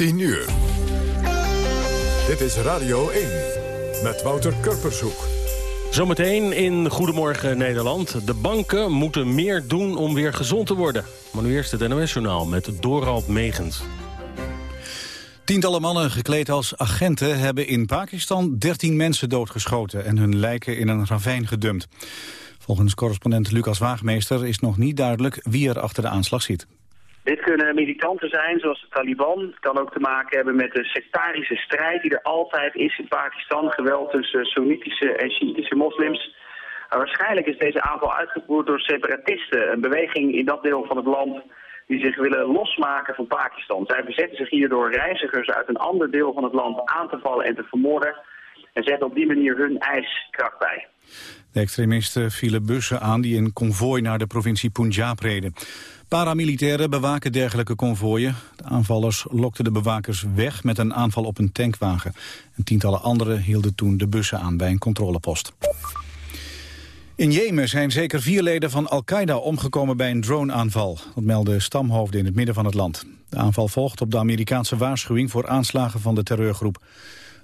10 uur. Dit is Radio 1 met Wouter Kurpershoek. Zometeen in Goedemorgen Nederland. De banken moeten meer doen om weer gezond te worden. Maar nu eerst het NOS-journaal met Dorald Megens. Tientallen mannen gekleed als agenten hebben in Pakistan 13 mensen doodgeschoten en hun lijken in een ravijn gedumpt. Volgens correspondent Lucas Waagmeester is nog niet duidelijk wie er achter de aanslag zit. Dit kunnen militanten zijn, zoals de Taliban. Het kan ook te maken hebben met de sectarische strijd die er altijd is in Pakistan. Geweld tussen Soenitische en Shiïtische moslims. Maar waarschijnlijk is deze aanval uitgevoerd door separatisten. Een beweging in dat deel van het land die zich willen losmaken van Pakistan. Zij verzetten zich hier door reizigers uit een ander deel van het land aan te vallen en te vermoorden. En zetten op die manier hun ijskracht bij. De extremisten vielen bussen aan die in konvooi naar de provincie Punjab reden. Paramilitairen bewaken dergelijke konvooien. De aanvallers lokten de bewakers weg met een aanval op een tankwagen. En tientallen anderen hielden toen de bussen aan bij een controlepost. In Jemen zijn zeker vier leden van Al-Qaeda omgekomen bij een droneaanval. Dat melden stamhoofden in het midden van het land. De aanval volgt op de Amerikaanse waarschuwing voor aanslagen van de terreurgroep.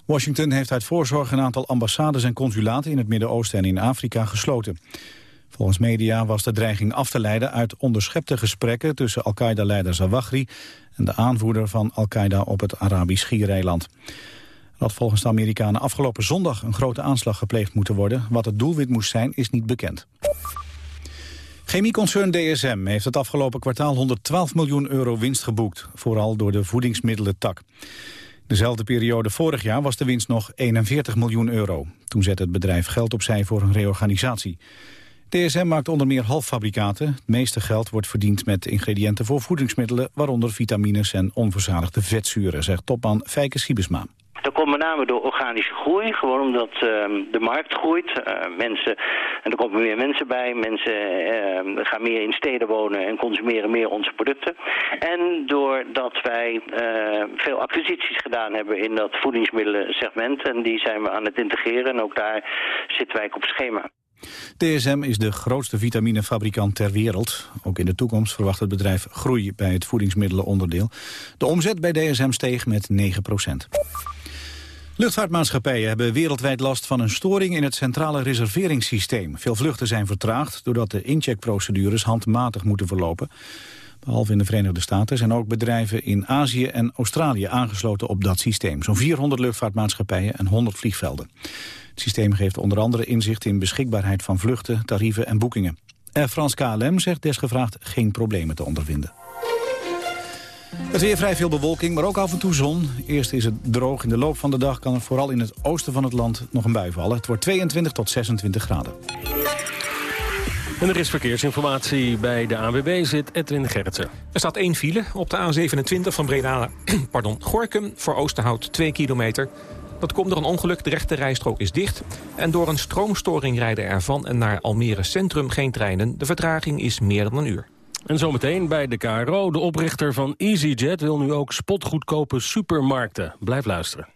Washington heeft uit voorzorg een aantal ambassades en consulaten in het Midden-Oosten en in Afrika gesloten. Volgens media was de dreiging af te leiden uit onderschepte gesprekken tussen Al-Qaeda-leider Zawahri en de aanvoerder van Al-Qaeda op het Arabisch Schiereiland. Er had volgens de Amerikanen afgelopen zondag een grote aanslag gepleegd moeten worden. Wat het doelwit moest zijn is niet bekend. Chemieconcern DSM heeft het afgelopen kwartaal 112 miljoen euro winst geboekt. Vooral door de voedingsmiddelentak. Dezelfde periode vorig jaar was de winst nog 41 miljoen euro. Toen zette het bedrijf geld opzij voor een reorganisatie. DSM maakt onder meer halffabrikaten. Het meeste geld wordt verdiend met ingrediënten voor voedingsmiddelen... waaronder vitamines en onverzadigde vetzuren, zegt topman Fijke Siebesma. Dat komt met name door organische groei, gewoon omdat uh, de markt groeit. Uh, mensen, en er komen meer mensen bij, mensen uh, gaan meer in steden wonen en consumeren meer onze producten. En doordat wij veel acquisities gedaan hebben in dat voedingsmiddelensegment en die zijn we aan het integreren en ook daar zitten wij op schema. DSM is de grootste vitaminefabrikant ter wereld. Ook in de toekomst verwacht het bedrijf groei bij het voedingsmiddelenonderdeel. De omzet bij DSM steeg met 9 procent. Luchtvaartmaatschappijen hebben wereldwijd last van een storing in het centrale reserveringssysteem. Veel vluchten zijn vertraagd doordat de incheckprocedures handmatig moeten verlopen. Behalve in de Verenigde Staten zijn ook bedrijven in Azië en Australië aangesloten op dat systeem. Zo'n 400 luchtvaartmaatschappijen en 100 vliegvelden. Het systeem geeft onder andere inzicht in beschikbaarheid van vluchten, tarieven en boekingen. Air France KLM zegt desgevraagd geen problemen te ondervinden. Het weer vrij veel bewolking, maar ook af en toe zon. Eerst is het droog. In de loop van de dag kan er vooral in het oosten van het land nog een bui vallen. Het wordt 22 tot 26 graden. En er is verkeersinformatie bij de ANWB zit Edwin Gerritsen. Er staat één file op de A27 van Breda pardon, Gorkum voor Oosterhout 2 kilometer. Dat komt door een ongeluk, de rechte rijstrook is dicht. En door een stroomstoring rijden er van en naar Almere Centrum geen treinen. De vertraging is meer dan een uur. En zometeen bij de KRO. De oprichter van EasyJet wil nu ook spotgoedkope supermarkten. Blijf luisteren.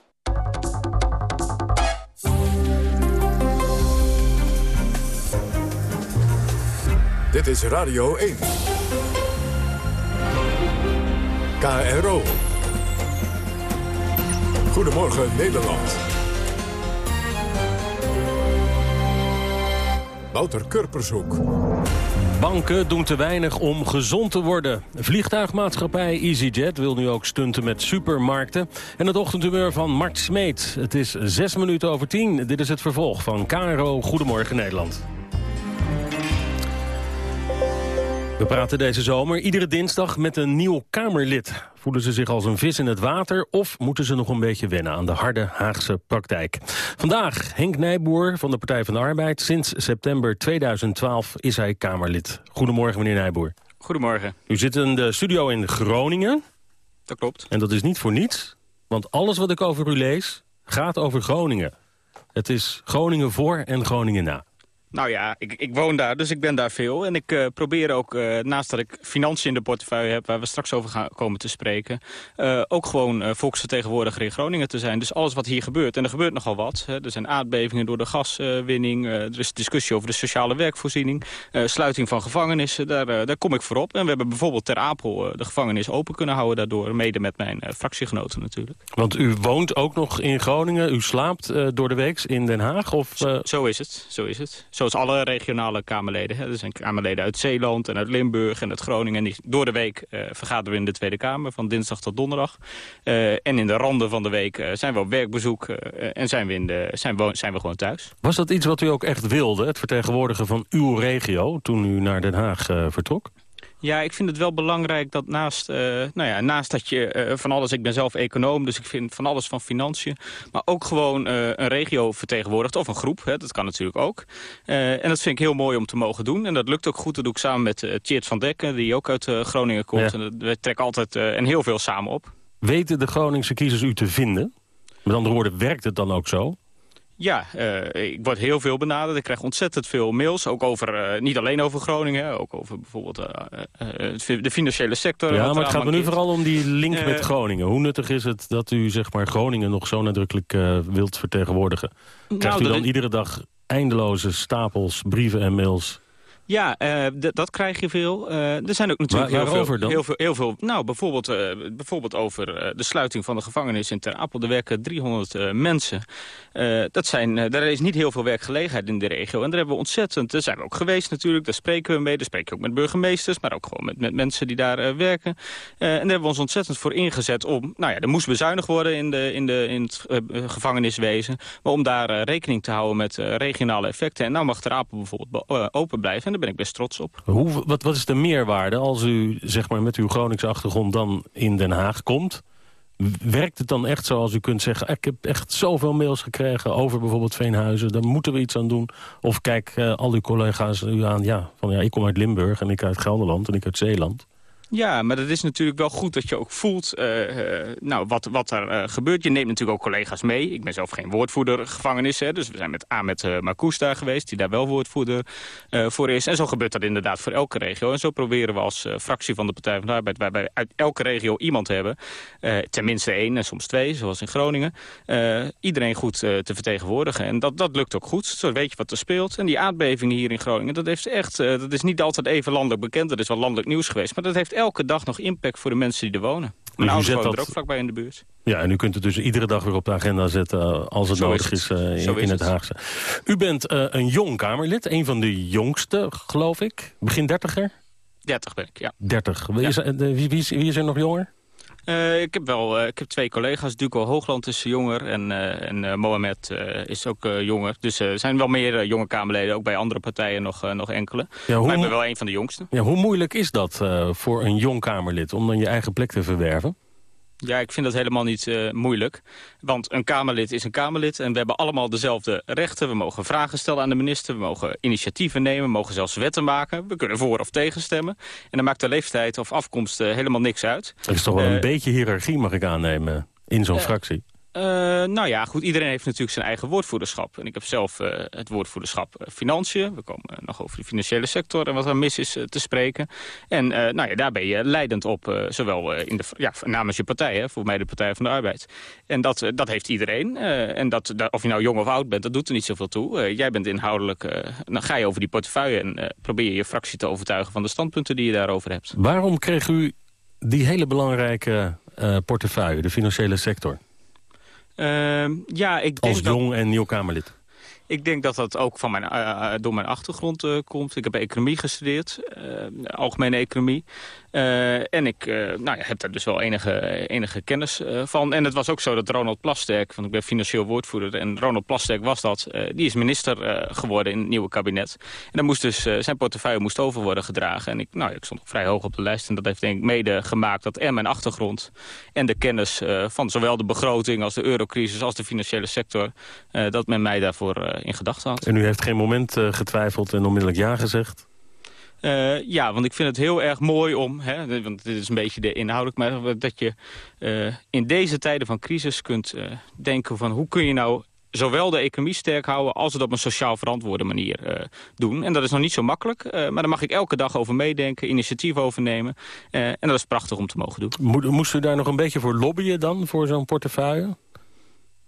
Dit is Radio 1. KRO. Goedemorgen Nederland. Wouter Kurpershoek. Banken doen te weinig om gezond te worden. Vliegtuigmaatschappij EasyJet wil nu ook stunten met supermarkten. En het ochtendhumeur van Mart Smeet. Het is zes minuten over tien. Dit is het vervolg van KRO Goedemorgen Nederland. We praten deze zomer iedere dinsdag met een nieuw Kamerlid. Voelen ze zich als een vis in het water of moeten ze nog een beetje wennen aan de harde Haagse praktijk? Vandaag Henk Nijboer van de Partij van de Arbeid. Sinds september 2012 is hij Kamerlid. Goedemorgen meneer Nijboer. Goedemorgen. U zit in de studio in Groningen. Dat klopt. En dat is niet voor niets, want alles wat ik over u lees gaat over Groningen. Het is Groningen voor en Groningen na. Nou ja, ik, ik, woon daar, dus ik ben daar veel. En ik uh, probeer ook, uh, naast dat ik financiën in de portefeuille heb... waar we straks over gaan komen te spreken... Uh, ook gewoon volksvertegenwoordiger in Groningen te zijn. Dus alles wat hier gebeurt, en er gebeurt nogal wat. Hè. Er zijn aardbevingen door de gaswinning. er is discussie over de sociale werkvoorziening. sluiting van gevangenissen, daar, daar kom ik voorop. En we hebben bijvoorbeeld Ter Apel de gevangenis open kunnen houden daardoor. Mede met mijn fractiegenoten natuurlijk. Want u woont ook nog in Groningen. U slaapt door de week in Den Haag? Of, zo, zo is het, zo is het zoals alle regionale Kamerleden. Hè. Er zijn Kamerleden uit Zeeland en uit Limburg en uit Groningen. En die, door de week uh, vergaderen we in de Tweede Kamer, van dinsdag tot donderdag. Uh, en in de randen van de week uh, zijn we op werkbezoek en zijn we, in de, zijn, we, zijn we gewoon thuis. Was dat iets wat u ook echt wilde, het vertegenwoordigen van uw regio... toen u naar Den Haag vertrok? Ja, ik vind het wel belangrijk dat naast, uh, nou ja, naast dat je uh, van alles... Ik ben zelf econoom, dus ik vind van alles van financiën... maar ook gewoon uh, een regio vertegenwoordigt, of een groep. Hè, dat kan natuurlijk ook. en dat vind ik heel mooi om te mogen doen. En dat lukt ook goed. Dat doe ik samen met uh, Tjeerd van Dekken, die ook uit Groningen komt. Ja. En we trekken altijd en heel veel samen op. Weten de Groningse kiezers u te vinden? Met andere woorden, werkt het dan ook zo? Ja, uh, ik word heel veel benaderd. Ik krijg ontzettend veel mails. Ook over, uh, niet alleen over Groningen, ook over bijvoorbeeld uh, de financiële sector. Ja, maar het gaat me nu vooral om die link met Groningen. Hoe nuttig is het dat u zeg maar, Groningen nog zo nadrukkelijk wilt vertegenwoordigen? Krijgt nou, u dan iedere dag eindeloze stapels brieven en mails ja, uh, dat krijg je veel. Uh, er zijn ook natuurlijk Waar, heel, veel, dan? heel, veel, heel veel... Nou, bijvoorbeeld, uh, bijvoorbeeld over de sluiting van de gevangenis in Ter Apel. Er werken 300 mensen. dat zijn, daar is niet heel veel werkgelegenheid in de regio. En daar hebben we ontzettend... Daar zijn we ook geweest natuurlijk. Daar spreken we mee. Daar spreken we ook met burgemeesters. Maar ook gewoon met, met mensen die daar werken. en daar hebben we ons ontzettend voor ingezet om... Nou ja, er moest bezuinigd worden in, de, in, de, in het gevangeniswezen. Maar om daar rekening te houden met regionale effecten. En nou mag Ter Apel bijvoorbeeld open blijven. En ben ik best trots op. Hoe, wat, wat is de meerwaarde als u zeg maar, met uw Groningse achtergrond dan in Den Haag komt? Werkt het dan echt zoals u kunt zeggen... ik heb echt zoveel mails gekregen over bijvoorbeeld Veenhuizen... daar moeten we iets aan doen. Of kijk uh, al uw collega's u aan... Ja, van, ja, ik kom uit Limburg en ik uit Gelderland en ik uit Zeeland. Ja, maar dat is natuurlijk wel goed dat je ook voelt uh, uh, nou, wat, wat er uh, gebeurt. Je neemt natuurlijk ook collega's mee. Ik ben zelf geen woordvoerder gevangenis. Hè, dus we zijn met Ahmed uh, Marcous daar geweest, die daar wel woordvoerder voor is. En zo gebeurt dat inderdaad voor elke regio. En zo proberen we als fractie van de Partij van de Arbeid... waarbij we uit elke regio iemand hebben, tenminste één en soms twee, zoals in Groningen... iedereen goed te vertegenwoordigen. En dat, dat lukt ook goed. Zo weet je wat er speelt. En die aardbevingen hier in Groningen, dat, heeft echt, dat is niet altijd even landelijk bekend. Dat is wel landelijk nieuws geweest, maar dat heeft elke dag nog impact voor de mensen die er wonen. Mijn u ouders wonen dat... er ook vlakbij in de buurt. Ja, en u kunt het dus iedere dag weer op de agenda zetten als het Zo nodig is is, uh, in, is het. Haagse. U bent uh, een jong Kamerlid, een van de jongste, geloof ik. Begin dertiger? 30 ben ik, ja. 30. Wie, is, de- wie, wie, is, wie is er nog jonger? Uh, ik heb wel uh, ik heb twee collega's. Duco Hoogland is jonger en, uh, en Mohamed is ook jonger. Dus er zijn wel meer jonge Kamerleden. Ook bij andere partijen nog, nog enkele. Ja, hoe maar ik ben wel een van de jongsten. Ja, hoe moeilijk is dat voor een jong Kamerlid om dan je eigen plek te verwerven? Ja, ik vind dat helemaal niet uh, moeilijk. Want een Kamerlid is een Kamerlid en we hebben allemaal dezelfde rechten. We mogen vragen stellen aan de minister, we mogen initiatieven nemen, we mogen zelfs wetten maken. We kunnen voor of tegen stemmen. En dan maakt de leeftijd of afkomst uh, helemaal niks uit. Er is toch wel Eh, een beetje hiërarchie, mag ik aannemen, in zo'n eh, fractie. Uh, nou ja, goed, iedereen heeft natuurlijk zijn eigen woordvoerderschap. En ik heb zelf uh, het woordvoerderschap uh, financiën. We komen nog over de financiële sector en wat er mis is te spreken. En nou ja, daar ben je leidend op, zowel in de, ja, namens je partij, hè, voor mij de Partij van de Arbeid. En dat, dat heeft iedereen. en dat, dat, of je nou jong of oud bent, dat doet er niet zoveel toe. jij bent inhoudelijk, dan ga je over die portefeuille en probeer je je fractie te overtuigen van de standpunten die je daarover hebt. Waarom kreeg u die hele belangrijke portefeuille, de financiële sector? Uh, ja, ik denk Als jong en nieuw Kamerlid. Ik denk dat dat ook van mijn, uh, door mijn achtergrond uh, komt. Ik heb economie gestudeerd, uh, algemene economie. Uh, en ik uh, nou ja, heb daar dus wel enige, enige kennis uh, van. En het was ook zo dat Ronald Plasterk, want ik ben financieel woordvoerder... en Ronald Plasterk was dat, die is minister geworden in het nieuwe kabinet. En dan moest dus, zijn portefeuille moest over worden gedragen. En ik, nou, ik stond vrij hoog op de lijst en dat heeft denk ik mede gemaakt... dat en mijn achtergrond en de kennis van zowel de begroting als de eurocrisis... als de financiële sector, dat men mij daarvoor in gedachten had. En u heeft geen moment getwijfeld en onmiddellijk ja gezegd? Uh, ja, want ik vind het heel erg mooi om, hè, want dit is een beetje de inhoudelijk, maar dat je uh, in deze tijden van crisis kunt uh, denken van hoe kun je nou zowel de economie sterk houden als het op een sociaal verantwoorde manier doen. En dat is nog niet zo makkelijk, maar daar mag ik elke dag over meedenken, initiatief over nemen. en dat is prachtig om te mogen doen. Moest u daar nog een beetje voor lobbyen dan, voor zo'n portefeuille?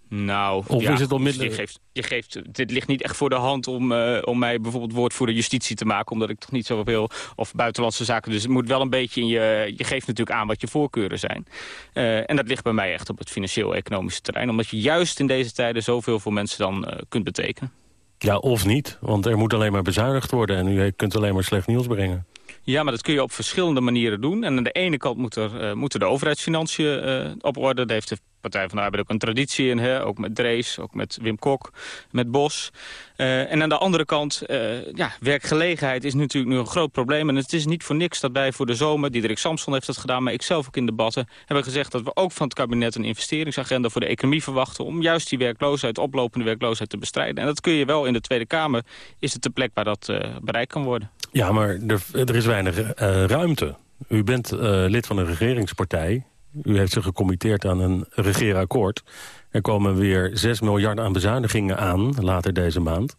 Nou, of ja, is het onmiddellijk... Je geeft, je geeft, dit ligt niet echt voor de hand om, uh, om mij bijvoorbeeld woordvoerder justitie te maken. Omdat ik toch niet zoveel... Of buitenlandse zaken. Dus het moet wel een beetje in je... Je geeft natuurlijk aan wat je voorkeuren zijn. Uh, en dat ligt bij mij echt op het financieel-economische terrein. Omdat je juist in deze tijden zoveel voor mensen dan uh, kunt betekenen. Ja, of niet. Want er moet alleen maar bezuinigd worden. En u kunt alleen maar slecht nieuws brengen. Ja, maar dat kun je op verschillende manieren doen. En aan de ene kant moet er, uh, moeten de overheidsfinanciën uh, op orde. Daar heeft de Partij van de Arbeid ook een traditie in. Hè? Ook met Drees, ook met Wim Kok, met Bos. Uh, en aan de andere kant, ja, werkgelegenheid is natuurlijk nu een groot probleem. En het is niet voor niks dat wij voor de zomer, Diederik Samson heeft dat gedaan... maar ik zelf ook in debatten, hebben gezegd dat we ook van het kabinet... een investeringsagenda voor de economie verwachten... om juist die werkloosheid, oplopende werkloosheid te bestrijden. En dat kun je wel in de Tweede Kamer, is het de plek waar dat bereikt kan worden. Ja, maar er, er is weinig uh, ruimte. U bent uh, lid van een regeringspartij. U heeft zich gecommitteerd aan een regeerakkoord. Er komen weer 6 miljard aan bezuinigingen aan, later deze maand.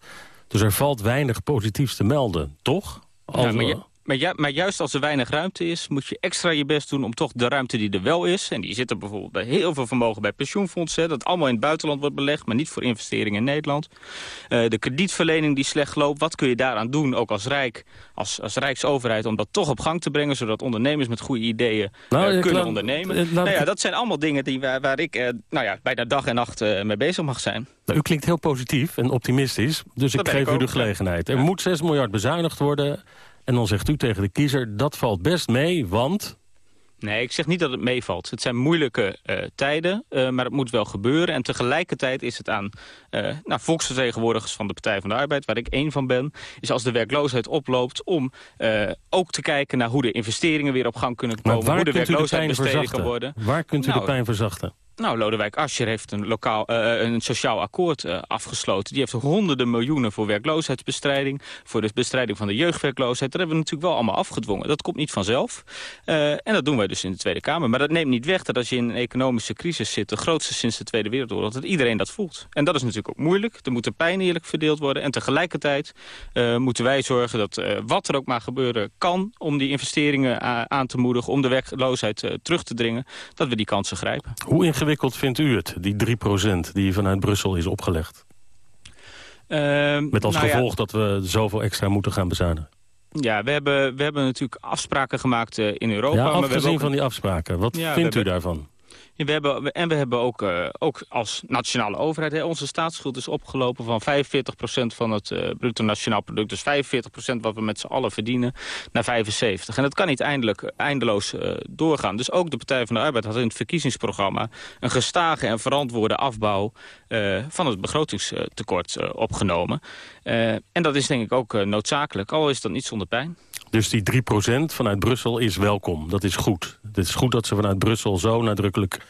Dus er valt weinig positiefs te melden, toch? Als, ja, maar je, maar, maar juist als er weinig ruimte is, moet je extra je best doen om toch de ruimte die er wel is. En die zit er bijvoorbeeld bij heel veel vermogen bij pensioenfondsen. dat allemaal in het buitenland wordt belegd, maar niet voor investeringen in Nederland. Uh, de kredietverlening die slecht loopt, wat kun je daaraan doen, ook als Rijk, als, als Rijksoverheid, om dat toch op gang te brengen, zodat ondernemers met goede ideeën nou, uh, kunnen laat, ondernemen. Nou ja, dat zijn allemaal dingen die, waar, waar ik nou ja, bijna dag en nacht mee bezig mag zijn. Nou, u klinkt heel positief en optimistisch, dus dat ik geef ik u de gelegenheid. Er ja. moet 6 miljard bezuinigd worden... En dan zegt u tegen de kiezer, dat valt best mee, want... Nee, ik zeg niet dat het meevalt. Het zijn moeilijke uh, tijden, uh, maar het moet wel gebeuren. En tegelijkertijd is het aan uh, nou, volksvertegenwoordigers van de Partij van de Arbeid... waar ik één van ben, is als de werkloosheid oploopt... om ook te kijken naar hoe de investeringen weer op gang kunnen komen... hoe de werkloosheid bestreden kan worden. Waar kunt u nou, de pijn verzachten? Nou, Lodewijk Asscher heeft een, lokaal, uh, een sociaal akkoord uh, afgesloten. Die heeft honderden miljoenen voor werkloosheidsbestrijding... voor de bestrijding van de jeugdwerkloosheid. Dat hebben we natuurlijk wel allemaal afgedwongen. Dat komt niet vanzelf. En dat doen wij dus in de Tweede Kamer. Maar dat neemt niet weg dat als je in een economische crisis zit... de grootste sinds de Tweede Wereldoorlog, dat iedereen dat voelt. En dat is natuurlijk ook moeilijk. Er moet de pijn eerlijk verdeeld worden. En tegelijkertijd moeten wij zorgen dat wat er ook maar gebeuren kan... om die investeringen aan te moedigen, om de werkloosheid terug te dringen... dat we die kansen grijpen. Hoe ingewikkeld vindt u het, die 3% die vanuit Brussel is opgelegd? Uh, Met als nou gevolg ja, dat we zoveel extra moeten gaan bezuinigen. Ja, we hebben, we hebben natuurlijk afspraken gemaakt uh, in Europa. Ja, maar we afgezien ook... van die afspraken. Wat Ja, vindt u hebben- daarvan? We hebben, en we hebben ook, eh, ook als nationale overheid... Onze staatsschuld is opgelopen van 45% van het eh, bruto nationaal product. Dus 45% wat we met z'n allen verdienen, naar 75%. En dat kan niet eindelijk, eindeloos eh, doorgaan. Dus ook de Partij van de Arbeid had in het verkiezingsprogramma... een gestage en verantwoorde afbouw van het begrotingstekort opgenomen. En dat is denk ik ook noodzakelijk, al is dat niet zonder pijn. Dus die 3% vanuit Brussel is welkom. Dat is goed. Het is goed dat ze vanuit Brussel zo nadrukkelijk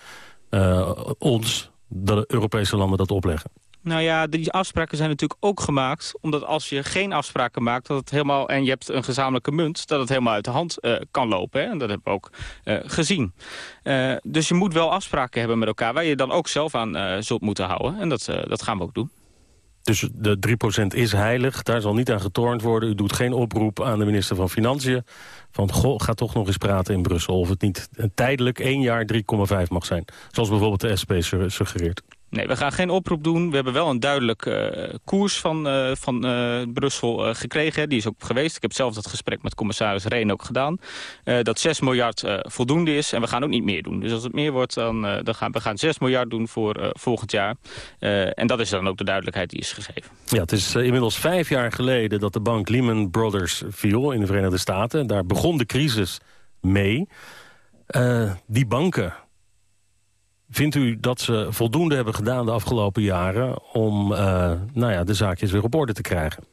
eh, ons, de Europese landen, dat opleggen. Nou ja, die afspraken zijn natuurlijk ook gemaakt... omdat als je geen afspraken maakt dat het helemaal, en je hebt een gezamenlijke munt... dat het helemaal uit de hand uh, kan lopen. Hè? En dat hebben we ook uh, gezien. Uh, dus je moet wel afspraken hebben met elkaar... waar je dan ook zelf aan zult moeten houden. En dat, dat gaan we ook doen. Dus de 3% is heilig, daar zal niet aan getornd worden. U doet geen oproep aan de minister van Financiën... van ga toch nog eens praten in Brussel... of het niet tijdelijk één jaar 3,5 mag zijn. Zoals bijvoorbeeld de SP suggereert. Nee, we gaan geen oproep doen. We hebben wel een duidelijk uh, koers van, uh, van uh, Brussel gekregen. Die is ook geweest. Ik heb zelf dat gesprek met commissaris Reen ook gedaan. dat 6 miljard voldoende is. En we gaan ook niet meer doen. Dus als het meer wordt, dan, dan gaan we gaan 6 miljard doen voor volgend jaar. en dat is dan ook de duidelijkheid die is gegeven. Ja, het is inmiddels vijf jaar geleden dat de bank Lehman Brothers viel in de Verenigde Staten. Daar begon de crisis mee. die banken, Vindt u dat ze voldoende hebben gedaan de afgelopen jaren... om uh, nou ja, de zaakjes weer op orde te krijgen?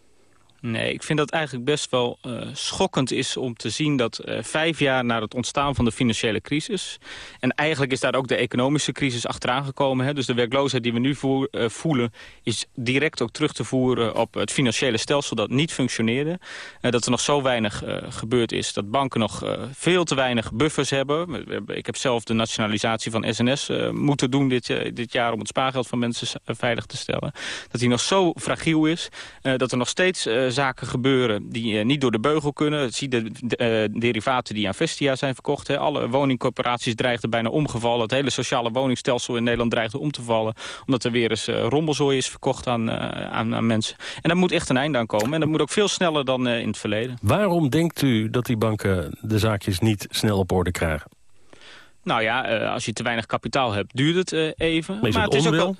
Nee, ik vind dat eigenlijk best wel uh, schokkend is om te zien dat uh, vijf jaar na het ontstaan van de financiële crisis... en eigenlijk is daar ook de economische crisis achteraan gekomen. Hè, dus de werkloosheid die we nu uh, voelen is direct ook terug te voeren op het financiële stelsel dat niet functioneerde. dat er nog zo weinig gebeurd is, dat banken nog veel te weinig buffers hebben. Ik heb zelf de nationalisatie van SNS moeten doen dit, dit jaar om het spaargeld van mensen veilig te stellen. Dat die nog zo fragiel is, dat er nog steeds zaken gebeuren die uh, niet door de beugel kunnen. Zie de, de uh, derivaten die aan Vestia zijn verkocht. Hè. Alle woningcorporaties dreigden bijna omgevallen. Het hele sociale woningstelsel in Nederland dreigde om te vallen. Omdat er weer eens uh, rommelzooi is verkocht aan, aan, aan, mensen. En daar moet echt een einde aan komen. En dat moet ook veel sneller dan in het verleden. Waarom denkt u dat die banken de zaakjes niet snel op orde krijgen? Nou ja, als je te weinig kapitaal hebt, duurt het even. Maar, maar het, het is ook wel...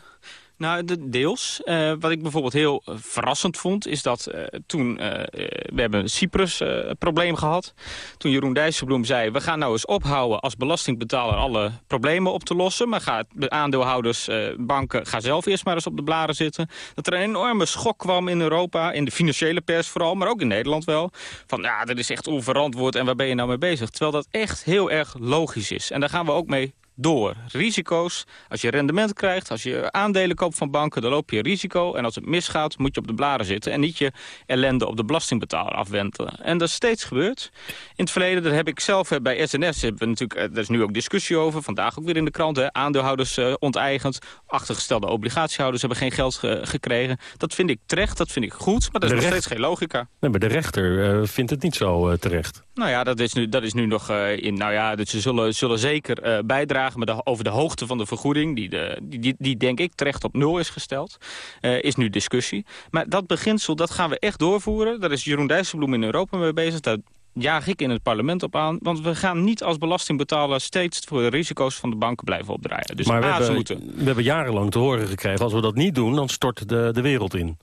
Nou, de, deels. Uh, wat ik bijvoorbeeld heel uh, verrassend vond... is dat uh, toen... we hebben een Cyprus-probleem gehad. Toen Jeroen Dijsselbloem zei... we gaan nou eens ophouden als belastingbetaler... alle problemen op te lossen. Maar ga de aandeelhouders, banken... ga zelf eerst maar eens op de blaren zitten. Dat er een enorme schok kwam in Europa. In de financiële pers vooral, maar ook in Nederland wel. Van ja, dat is echt onverantwoord en waar ben je nou mee bezig? Terwijl dat echt heel erg logisch is. En daar gaan we ook mee door. Risico's, als je rendement krijgt, als je aandelen koopt van banken... dan loop je risico en als het misgaat moet je op de blaren zitten... en niet je ellende op de belastingbetaler afwentelen. En dat is steeds gebeurd. In het verleden, dat heb ik zelf bij SNS... Hebben we natuurlijk, er is nu ook discussie over, vandaag ook weer in de krant... Hè, aandeelhouders uh, onteigend, achtergestelde obligatiehouders... hebben geen geld ge gekregen. Dat vind ik terecht, dat vind ik goed, maar dat is nog steeds geen logica. Nee, maar de rechter uh, vindt het niet zo uh, terecht. Nou ja, dat is nu, dat is nu nog in... Nou ja, dus ze zullen, zullen zeker bijdragen de, over de hoogte van de vergoeding... die, de, die, die, denk ik terecht op nul is gesteld, uh, is nu discussie. Maar dat beginsel, dat gaan we echt doorvoeren. Daar is Jeroen Dijsselbloem in Europa mee bezig. Daar jaag ik in het parlement op aan. Want we gaan niet als belastingbetaler steeds voor de risico's van de banken blijven opdraaien. Dus maar we, hebben, moeten... we hebben jarenlang te horen gekregen... als we dat niet doen, dan stort de, de wereld in.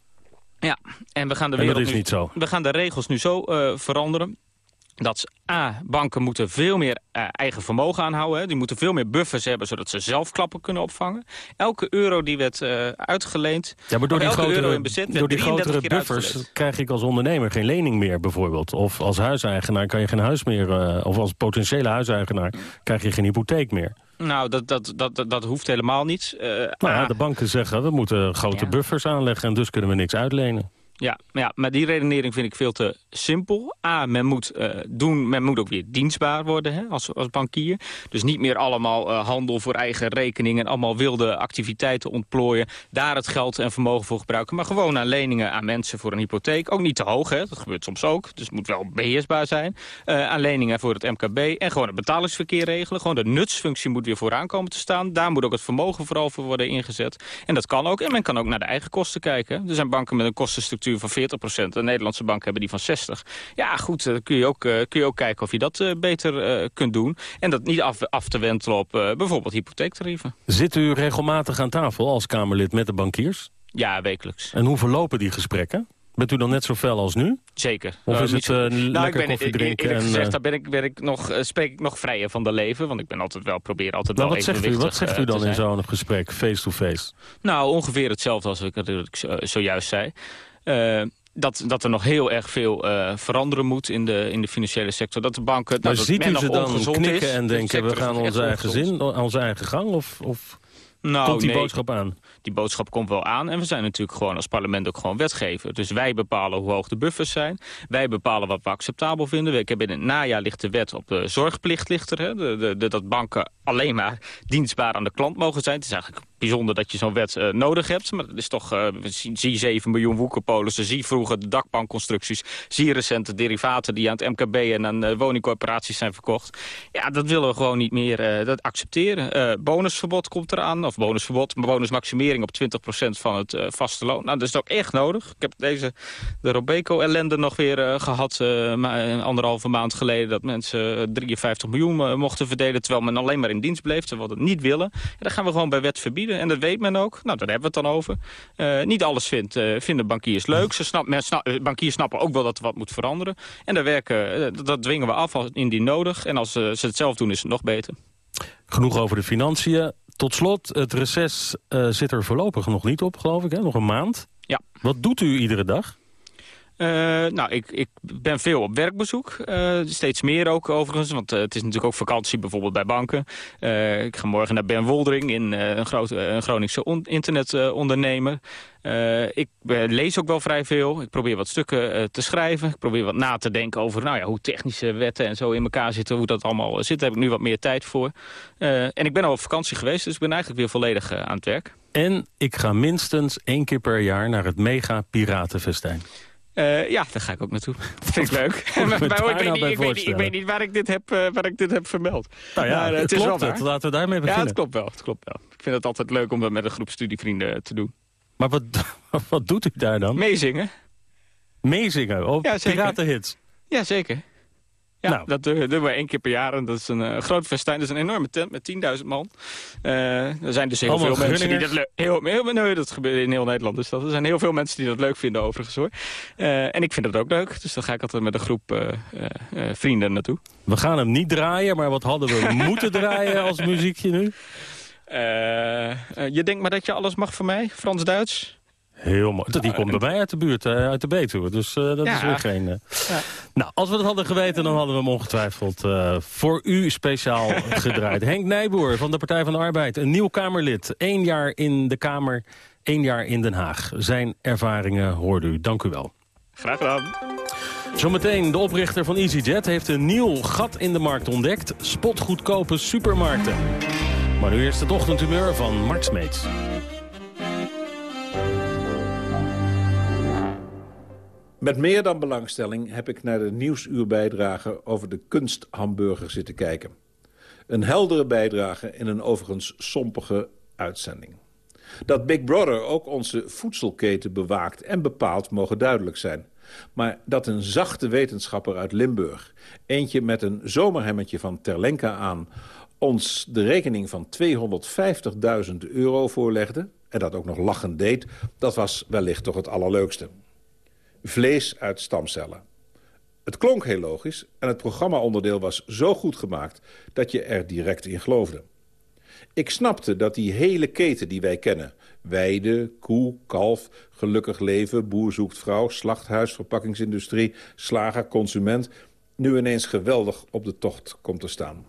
Ja, en we gaan de, wereld dat is nu, niet zo. We gaan de regels nu zo uh, veranderen dat A, banken moeten veel meer uh, eigen vermogen aanhouden. Hè. Die moeten veel meer buffers hebben, zodat ze zelf klappen kunnen opvangen. Elke euro die werd uh, uitgeleend, ja, maar door die grotere, bezit, door die grotere buffers krijg ik als ondernemer geen lening meer bijvoorbeeld. Of als huiseigenaar kan je geen huis meer, uh, of als potentiële huiseigenaar krijg je geen hypotheek meer. Nou, dat, dat, dat, dat, hoeft helemaal niet. nou ja, de banken zeggen, we moeten grote ja. buffers aanleggen... en dus kunnen we niks uitlenen. Ja, ja, maar die redenering vind ik veel te simpel. A, men moet, uh, doen, men moet ook weer dienstbaar worden hè, als, als bankier. Dus niet meer allemaal uh, handel voor eigen rekening... en allemaal wilde activiteiten ontplooien. Daar het geld en vermogen voor gebruiken. Maar gewoon aan leningen aan mensen voor een hypotheek. Ook niet te hoog, hè, dat gebeurt soms ook. Dus het moet wel beheersbaar zijn. Uh, aan leningen voor het MKB. En gewoon het betalingsverkeer regelen. Gewoon de nutsfunctie moet weer vooraan komen te staan. Daar moet ook het vermogen vooral voor worden ingezet. En dat kan ook. En men kan ook naar de eigen kosten kijken. Er zijn banken met een kostenstructuur van 40% De Nederlandse banken hebben die van 60. Ja, goed, dan kun je ook, uh, kun je ook kijken of je dat uh, beter kunt doen. En dat niet af, af te wentelen op bijvoorbeeld hypotheektarieven. Zit u regelmatig aan tafel als Kamerlid met de bankiers? Ja, wekelijks. En hoe verlopen die gesprekken? Bent u dan net zo fel als nu? Zeker. Of uh, is het uh, nou, lekker ben, koffie drinken? En, gezegd, daar ben ik, ben ik nog, spreek ik nog vrijer van de leven. Want ik ben altijd wel, probeer altijd nou, wel wat zegt u, Wat zegt u dan in zo'n gesprek, face-to-face? -face? Nou, ongeveer hetzelfde als ik natuurlijk zojuist zei dat, dat er nog heel erg veel uh, veranderen moet in de, in de financiële sector. Dat de banken... Maar dat ziet u ze dan knikken is, en denken... we gaan onze eigen, zin, onze eigen gang? Of, of Nou, komt die nee. boodschap aan? Die boodschap komt wel aan. En we zijn natuurlijk gewoon als parlement ook gewoon wetgever. Dus wij bepalen hoe hoog de buffers zijn. Wij bepalen wat we acceptabel vinden. Ik heb in het najaar ligt de wet op de zorgplicht. Hè. De, de, de- dat banken alleen maar dienstbaar aan de klant mogen zijn. Het is eigenlijk bijzonder dat je zo'n wet eh, nodig hebt. Maar dat is toch, eh, zie, zie 7 miljoen woekerpolissen. Zie vroeger de dakbankconstructies. Zie recente derivaten die aan het MKB en aan eh, woningcorporaties zijn verkocht. Ja, dat willen we gewoon niet meer dat accepteren. Bonusverbod komt eraan. Of bonusverbod, maar bonusmaximering op 20% van het vaste loon. Nou, dat is ook echt nodig. Ik heb deze, de Robeco-ellende nog weer eh, gehad. eh, ma- een anderhalve maand geleden. Dat mensen eh, 53 miljoen mochten verdelen. Terwijl men alleen maar in dienst bleef. Terwijl we dat niet willen. En dat gaan we gewoon bij wet verbieden. En dat weet men ook. Nou, daar hebben we het dan over. Eh, niet alles vindt, eh, vinden bankiers leuk. Ze snap, men snap- eh, bankiers snappen ook wel dat er wat moet veranderen. En daar werken, dat- dwingen we af als indien nodig. En als ze het zelf doen, is het nog beter. Genoeg over de financiën. Tot slot, het reces zit er voorlopig nog niet op, geloof ik. Hè? Nog een maand. Ja. Wat doet u iedere dag? Eh, nou, ik, ik ben veel op werkbezoek. Eh, steeds meer ook overigens. Want eh, het is natuurlijk ook vakantie bijvoorbeeld bij banken. Ik ga morgen naar Ben Woldering, in, een, grote, een Groningse on- internetondernemer. Ik lees ook wel vrij veel. Ik probeer wat stukken te schrijven. Ik probeer wat na te denken over nou ja, hoe technische wetten en zo in elkaar zitten. Hoe dat allemaal zit. Daar heb ik nu wat meer tijd voor. En ik ben al op vakantie geweest, dus ik ben eigenlijk weer volledig aan het werk. En ik ga minstens één keer per jaar naar het mega piratenfestijn. Eh, ja, daar ga ik ook naartoe. Dat vind ik leuk. Maar, ik, weet nou niet, ik, weet niet, ik voorstellen? weet niet waar ik dit heb, eh, waar ik dit heb vermeld. Nou ja, Maar, eh, het is wel klopt waar. het. Laten we daarmee Ja, beginnen. het klopt wel. Het klopt wel. Ik vind het altijd leuk om dat met een groep studievrienden te doen. Maar wat, wat doet u daar dan? Meezingen. Meezingen? Oh, Ja, zeker. piratenhits? Ja, zeker. Ja, Nou. dat doen we- één keer per jaar. En dat is een eh, groot festijn. Dat is een enorme tent met 10.000 man. Eh, er zijn dus heel Allemaal veel mensen die dat leuk... Heel, heel, nee, dat gebeurt in heel Nederland. Dus dat, er zijn heel veel mensen die dat leuk vinden overigens hoor. Eh, en ik vind dat ook leuk. Dus dan ga ik altijd met een groep vrienden naartoe. We gaan hem niet draaien, maar wat hadden we moeten draaien als muziekje nu? Je denkt maar dat je alles mag van mij? Frans-Duits? Heel mooi. Die komt bij mij uit de buurt, eh, uit de Betuwe. Dus eh, dat Ja. is weer geen... eh. Ja. Nou, als we dat hadden geweten, dan hadden we hem ongetwijfeld eh, voor u speciaal gedraaid. Henk Nijboer van de Partij van de Arbeid, een nieuw Kamerlid. Eén jaar in de Kamer, één jaar in Den Haag. Zijn ervaringen hoorde u. Dank u wel. Graag gedaan. Zometeen, de oprichter van EasyJet heeft een nieuw gat in de markt ontdekt. Spotgoedkope supermarkten. Maar nu eerst het ochtendhumeur van Mart Smeets. Met meer dan belangstelling heb ik naar de nieuwsuurbijdrage over de kunsthamburger zitten kijken. Een heldere bijdrage in een overigens sompige uitzending. Dat Big Brother ook onze voedselketen bewaakt en bepaalt mogen duidelijk zijn. Maar dat een zachte wetenschapper uit Limburg, eentje met een zomerhemmetje van Terlenka aan, ons de rekening van 250.000 euro voorlegde, en dat ook nog lachend deed, dat was wellicht toch het allerleukste. Vlees uit stamcellen. Het klonk heel logisch en het programmaonderdeel was zo goed gemaakt dat je er direct in geloofde. Ik snapte dat die hele keten die wij kennen... weide, koe, kalf, gelukkig leven, boer zoekt vrouw... slachthuis, verpakkingsindustrie, slager, consument... nu ineens geweldig op de tocht komt te staan.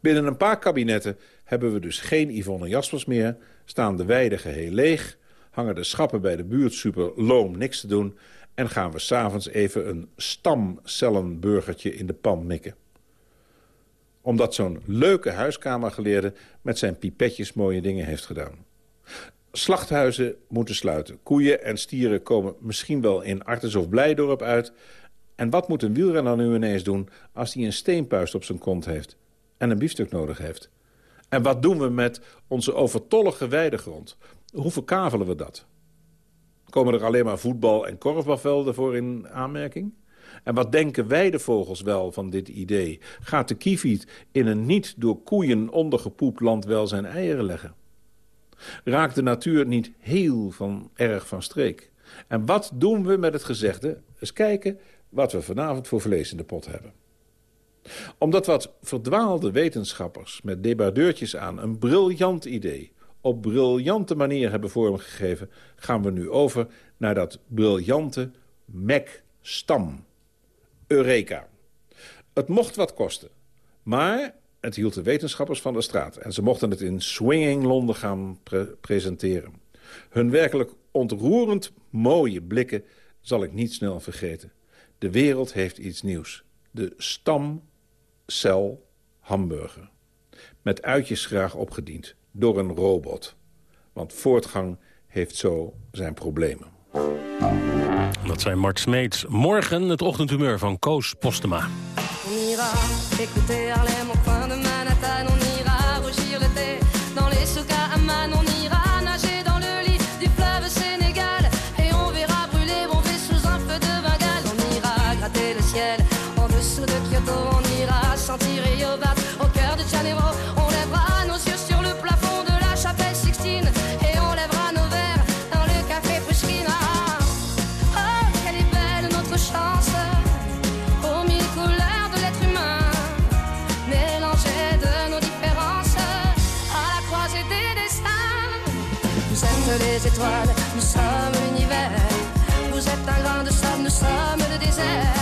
Binnen een paar kabinetten hebben we dus geen Yvonne Jaspers meer... staan de weiden geheel leeg, hangen de schappen bij de buurtsuper loom niks te doen... en gaan we s'avonds even een stamcellenburgertje in de pan mikken omdat zo'n leuke huiskamergeleerde met zijn pipetjes mooie dingen heeft gedaan. Slachthuizen moeten sluiten. Koeien en stieren komen misschien wel in Artes of Blijdorp uit. En wat moet een wielrenner nu ineens doen als hij een steenpuist op zijn kont heeft en een biefstuk nodig heeft? En wat doen we met onze overtollige weidegrond? Hoe verkavelen we dat? Komen er alleen maar voetbal- en korfbalvelden voor in aanmerking? En wat denken wij de vogels wel van dit idee? Gaat de kieviet in een niet door koeien ondergepoept land wel zijn eieren leggen? Raakt de natuur niet heel van erg van streek? En wat doen we met het gezegde? Eens kijken wat we vanavond voor vlees in de pot hebben. Omdat wat verdwaalde wetenschappers met debadeurtjes aan een briljant idee op briljante manier hebben vormgegeven, gaan we nu over naar dat briljante Mac-stam. Eureka. Het mocht wat kosten. Maar Het hield de wetenschappers van de straat. En ze mochten het in Swinging Londen gaan pre presenteren. Hun werkelijk ontroerend mooie blikken zal ik niet snel vergeten. De wereld heeft iets nieuws. De stamcel hamburger. Met uitjes graag opgediend. Door een robot. Want voortgang heeft zo zijn problemen. Dat zijn Mart Smeets. Morgen het ochtendhumeur van Koos Postema. Nous sommes l'univers. Vous êtes un grain de sable, nous sommes le désert.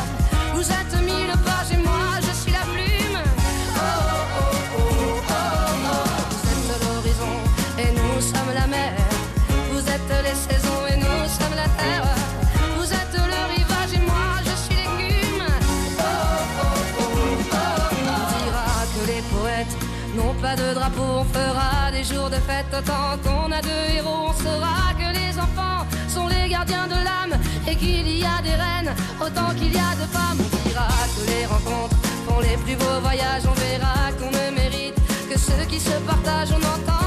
Vous êtes mille pages et moi je suis la plume. Oh, oh, oh, oh, oh. Vous êtes l'horizon et nous sommes la mer. Vous êtes les saisons et nous sommes la terre. Vous êtes le rivage et moi je suis l'écume. Oh, oh, oh, oh, oh. On dira que les poètes n'ont pas de drapeau. On fera des jours de fête autant qu'on a de héros. Autant qu'il y a de femmes. On dira que les rencontres font les plus beaux voyages. On verra qu'on ne mérite que ceux qui se partagent. On entendra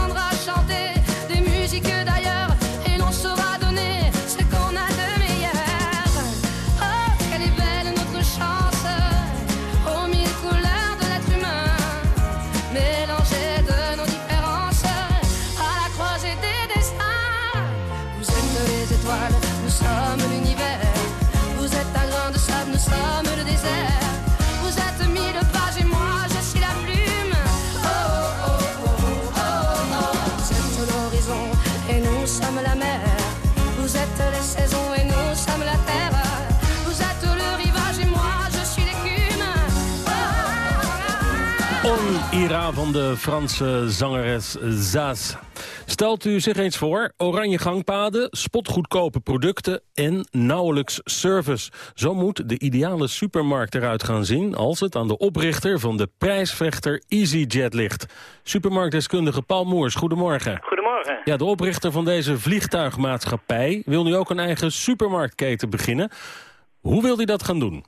Van de Franse zangeres Zaas. Stelt u zich eens voor, oranje gangpaden, spotgoedkope producten en nauwelijks service. Zo moet de ideale supermarkt eruit gaan zien als het aan de oprichter van de prijsvechter EasyJet ligt. Supermarktdeskundige Paul Moers, goedemorgen. Goedemorgen. Ja, de oprichter van deze vliegtuigmaatschappij wil nu ook een eigen supermarktketen beginnen. Hoe wil hij dat gaan doen?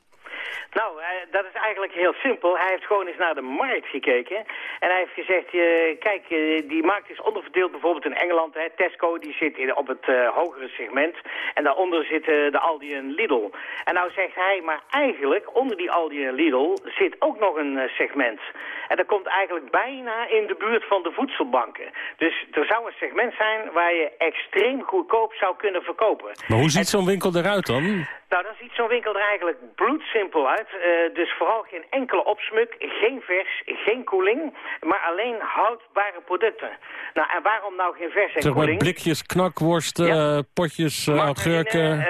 Nou, dat is eigenlijk heel simpel. Hij heeft gewoon eens naar de markt gekeken. En hij heeft gezegd, eh, kijk, eh, die markt is onderverdeeld bijvoorbeeld in Engeland. Hè. Tesco die zit in, op het eh, hogere segment. En daaronder zitten de Aldi en Lidl. En nou zegt hij, maar eigenlijk onder die Aldi en Lidl zit ook nog een segment. En dat komt eigenlijk bijna in de buurt van de voedselbanken. Dus er zou een segment zijn waar je extreem goedkoop zou kunnen verkopen. Maar hoe ziet zo'n winkel eruit dan? Nou, dan ziet zo'n winkel er eigenlijk bloedsimpel uit. Eh, dus vooral geen enkele opsmuk, geen vers, geen koeling, maar alleen houdbare producten. Nou, en waarom nou geen vers en Zeg maar koeling? blikjes, knakworsten, eh, potjes, Margarine, augurken,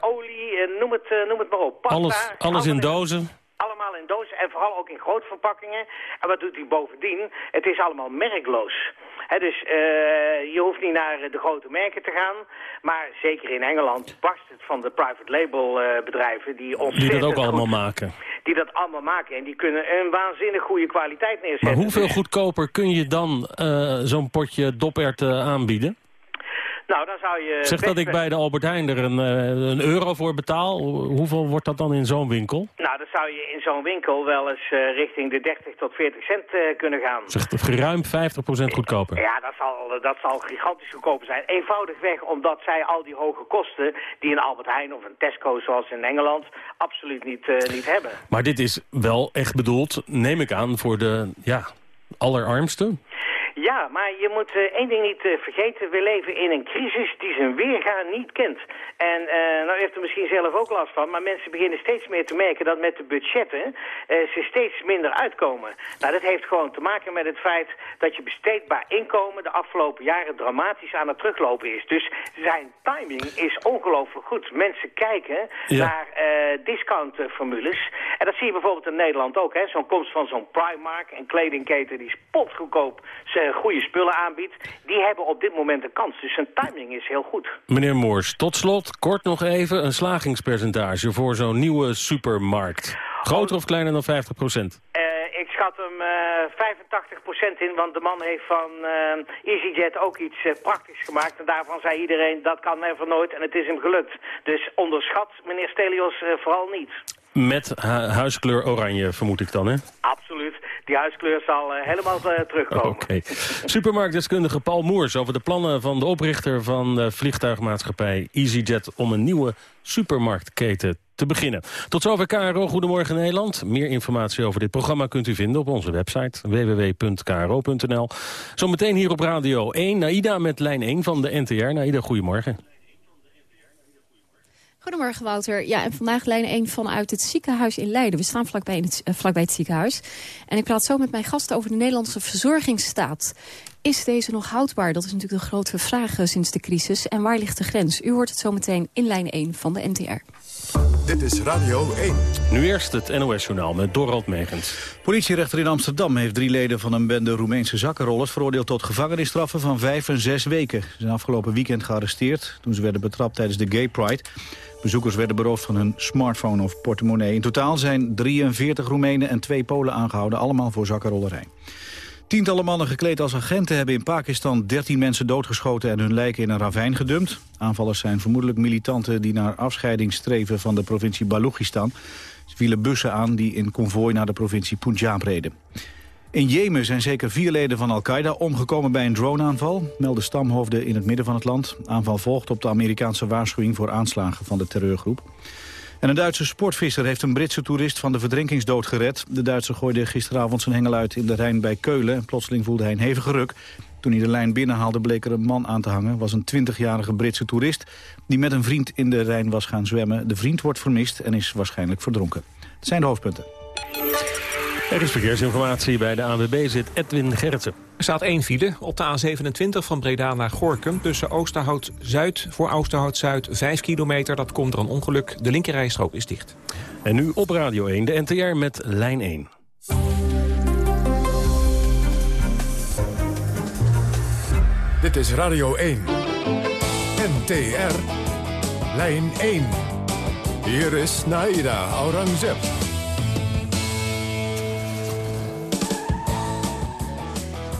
olie, noem, het, noem het maar op. Pasta, alles, alles in dozen. Allemaal in dozen en vooral ook in grootverpakkingen. En wat doet hij bovendien? Het is allemaal merkloos. Hè, dus eh, je hoeft niet naar de grote merken te gaan. Maar zeker in Engeland barst het van de private label eh, bedrijven... Die, Die ontzettend dat ook allemaal goed- maken. Die dat allemaal maken. En die kunnen een waanzinnig goede kwaliteit neerzetten. Maar hoeveel goedkoper kun je dan eh, zo'n potje doperwten aanbieden? Nou, dan zou je... Zeg dat ik bij de Albert Heijn er een, eh, een euro voor betaal. Hoeveel wordt dat dan in zo'n winkel? Nou, dan zou je in zo'n winkel wel eens eh, richting de 30 tot 40 cent eh, kunnen gaan. Zegt ruim 50% goedkoper. Ja, dat zal, dat zal gigantisch goedkoper zijn. Eenvoudigweg omdat zij al die hoge kosten die een Albert Heijn of een Tesco zoals in Engeland absoluut niet, niet hebben. Maar dit is wel echt bedoeld, neem ik aan, voor de ja, allerarmsten. Ja, maar je moet eh, één ding niet eh, vergeten. We leven in een crisis die zijn weergaan niet kent. En uh, nou heeft er misschien zelf ook last van, maar mensen beginnen steeds meer te merken dat met de budgetten ze steeds minder uitkomen. Nou, dat heeft gewoon te maken met het feit dat je besteedbaar inkomen de afgelopen jaren dramatisch aan het teruglopen is. Dus zijn timing is ongelooflijk goed. Mensen kijken naar discountformules. En dat zie je bijvoorbeeld in Nederland ook. Zo'n komst van zo'n Primark, een kledingketen die spotgoedkoop ze goede spullen aanbiedt. Die hebben op dit moment een kans. Dus zijn timing is heel goed. Meneer Moors, tot slot, kort nog even een slagingspercentage voor zo'n nieuwe supermarkt. Groter of kleiner dan 50 procent? Uh, ik schat hem uh, 85% in, want de man heeft van uh, EasyJet ook iets uh, praktisch gemaakt. En daarvan zei iedereen, dat kan never nooit en het is hem gelukt. Dus onderschat meneer Stelios vooral niet. Met huiskleur oranje, vermoed ik dan, hè? Die huiskleur zal uh, helemaal uh, terugkomen. Supermarktdeskundige Paul Moers over de plannen van de oprichter van vliegtuigmaatschappij EasyJet... om een nieuwe supermarktketen te beginnen. Tot zover KRO Goedemorgen Nederland. Meer informatie over dit programma kunt u vinden op onze website www.kro.nl. Zometeen hier op Radio 1, Naida met lijn 1 van de NTR. Naida, goedemorgen. Goedemorgen Wouter. Ja, en vandaag lijn 1 vanuit het ziekenhuis in Leiden. We staan vlakbij, het, vlakbij het ziekenhuis. En ik praat zo met mijn gasten over de Nederlandse verzorgingsstaat. Is deze nog houdbaar? Dat is natuurlijk de grote vraag uh, sinds de crisis. En waar ligt de grens? U hoort het zo meteen in lijn 1 van de NTR. Dit is Radio 1. Nu eerst het NOS-journaal met Dorald Megens. Politierechter in Amsterdam heeft drie leden van een bende Roemeense zakkenrollers... veroordeeld tot gevangenisstraffen van vijf en zes weken. Ze zijn afgelopen weekend gearresteerd toen ze werden betrapt tijdens de Gay Pride. Bezoekers werden beroofd van hun smartphone of portemonnee. In totaal zijn 43 Roemenen en twee Polen aangehouden, allemaal voor zakkenrollerij. Tientallen mannen gekleed als agenten hebben in Pakistan 13 mensen doodgeschoten en hun lijken in een ravijn gedumpt. Aanvallers zijn vermoedelijk militanten die naar afscheiding streven van de provincie Balochistan. Ze vielen bussen aan die in konvooi naar de provincie Punjab reden. In Jemen zijn zeker vier leden van Al-Qaeda omgekomen bij een droneaanval, melden stamhoofden in het midden van het land. Aanval volgt op de Amerikaanse waarschuwing voor aanslagen van de terreurgroep. En een Duitse sportvisser heeft een Britse toerist van de verdrinkingsdood gered. De Duitser gooide gisteravond zijn hengel uit in de Rijn bij Keulen. En plotseling voelde hij een hevige ruk. Toen hij de lijn binnenhaalde bleek er een man aan te hangen. was een 20-jarige Britse toerist die met een vriend in de Rijn was gaan zwemmen. De vriend wordt vermist en is waarschijnlijk verdronken. Dat zijn de hoofdpunten. Er is verkeersinformatie bij de ANWB zit Edwin Gerritsen. Er staat één file op de A27 van Breda naar Gorkum... tussen Oosterhout-Zuid voor Oosterhout-Zuid 5 kilometer. Dat komt er een ongeluk. De linkerrijstrook is dicht. En nu op Radio 1, de NTR met lijn 1. Dit is Radio 1. NTR. Lijn 1. Hier is Naida Aurangzeb.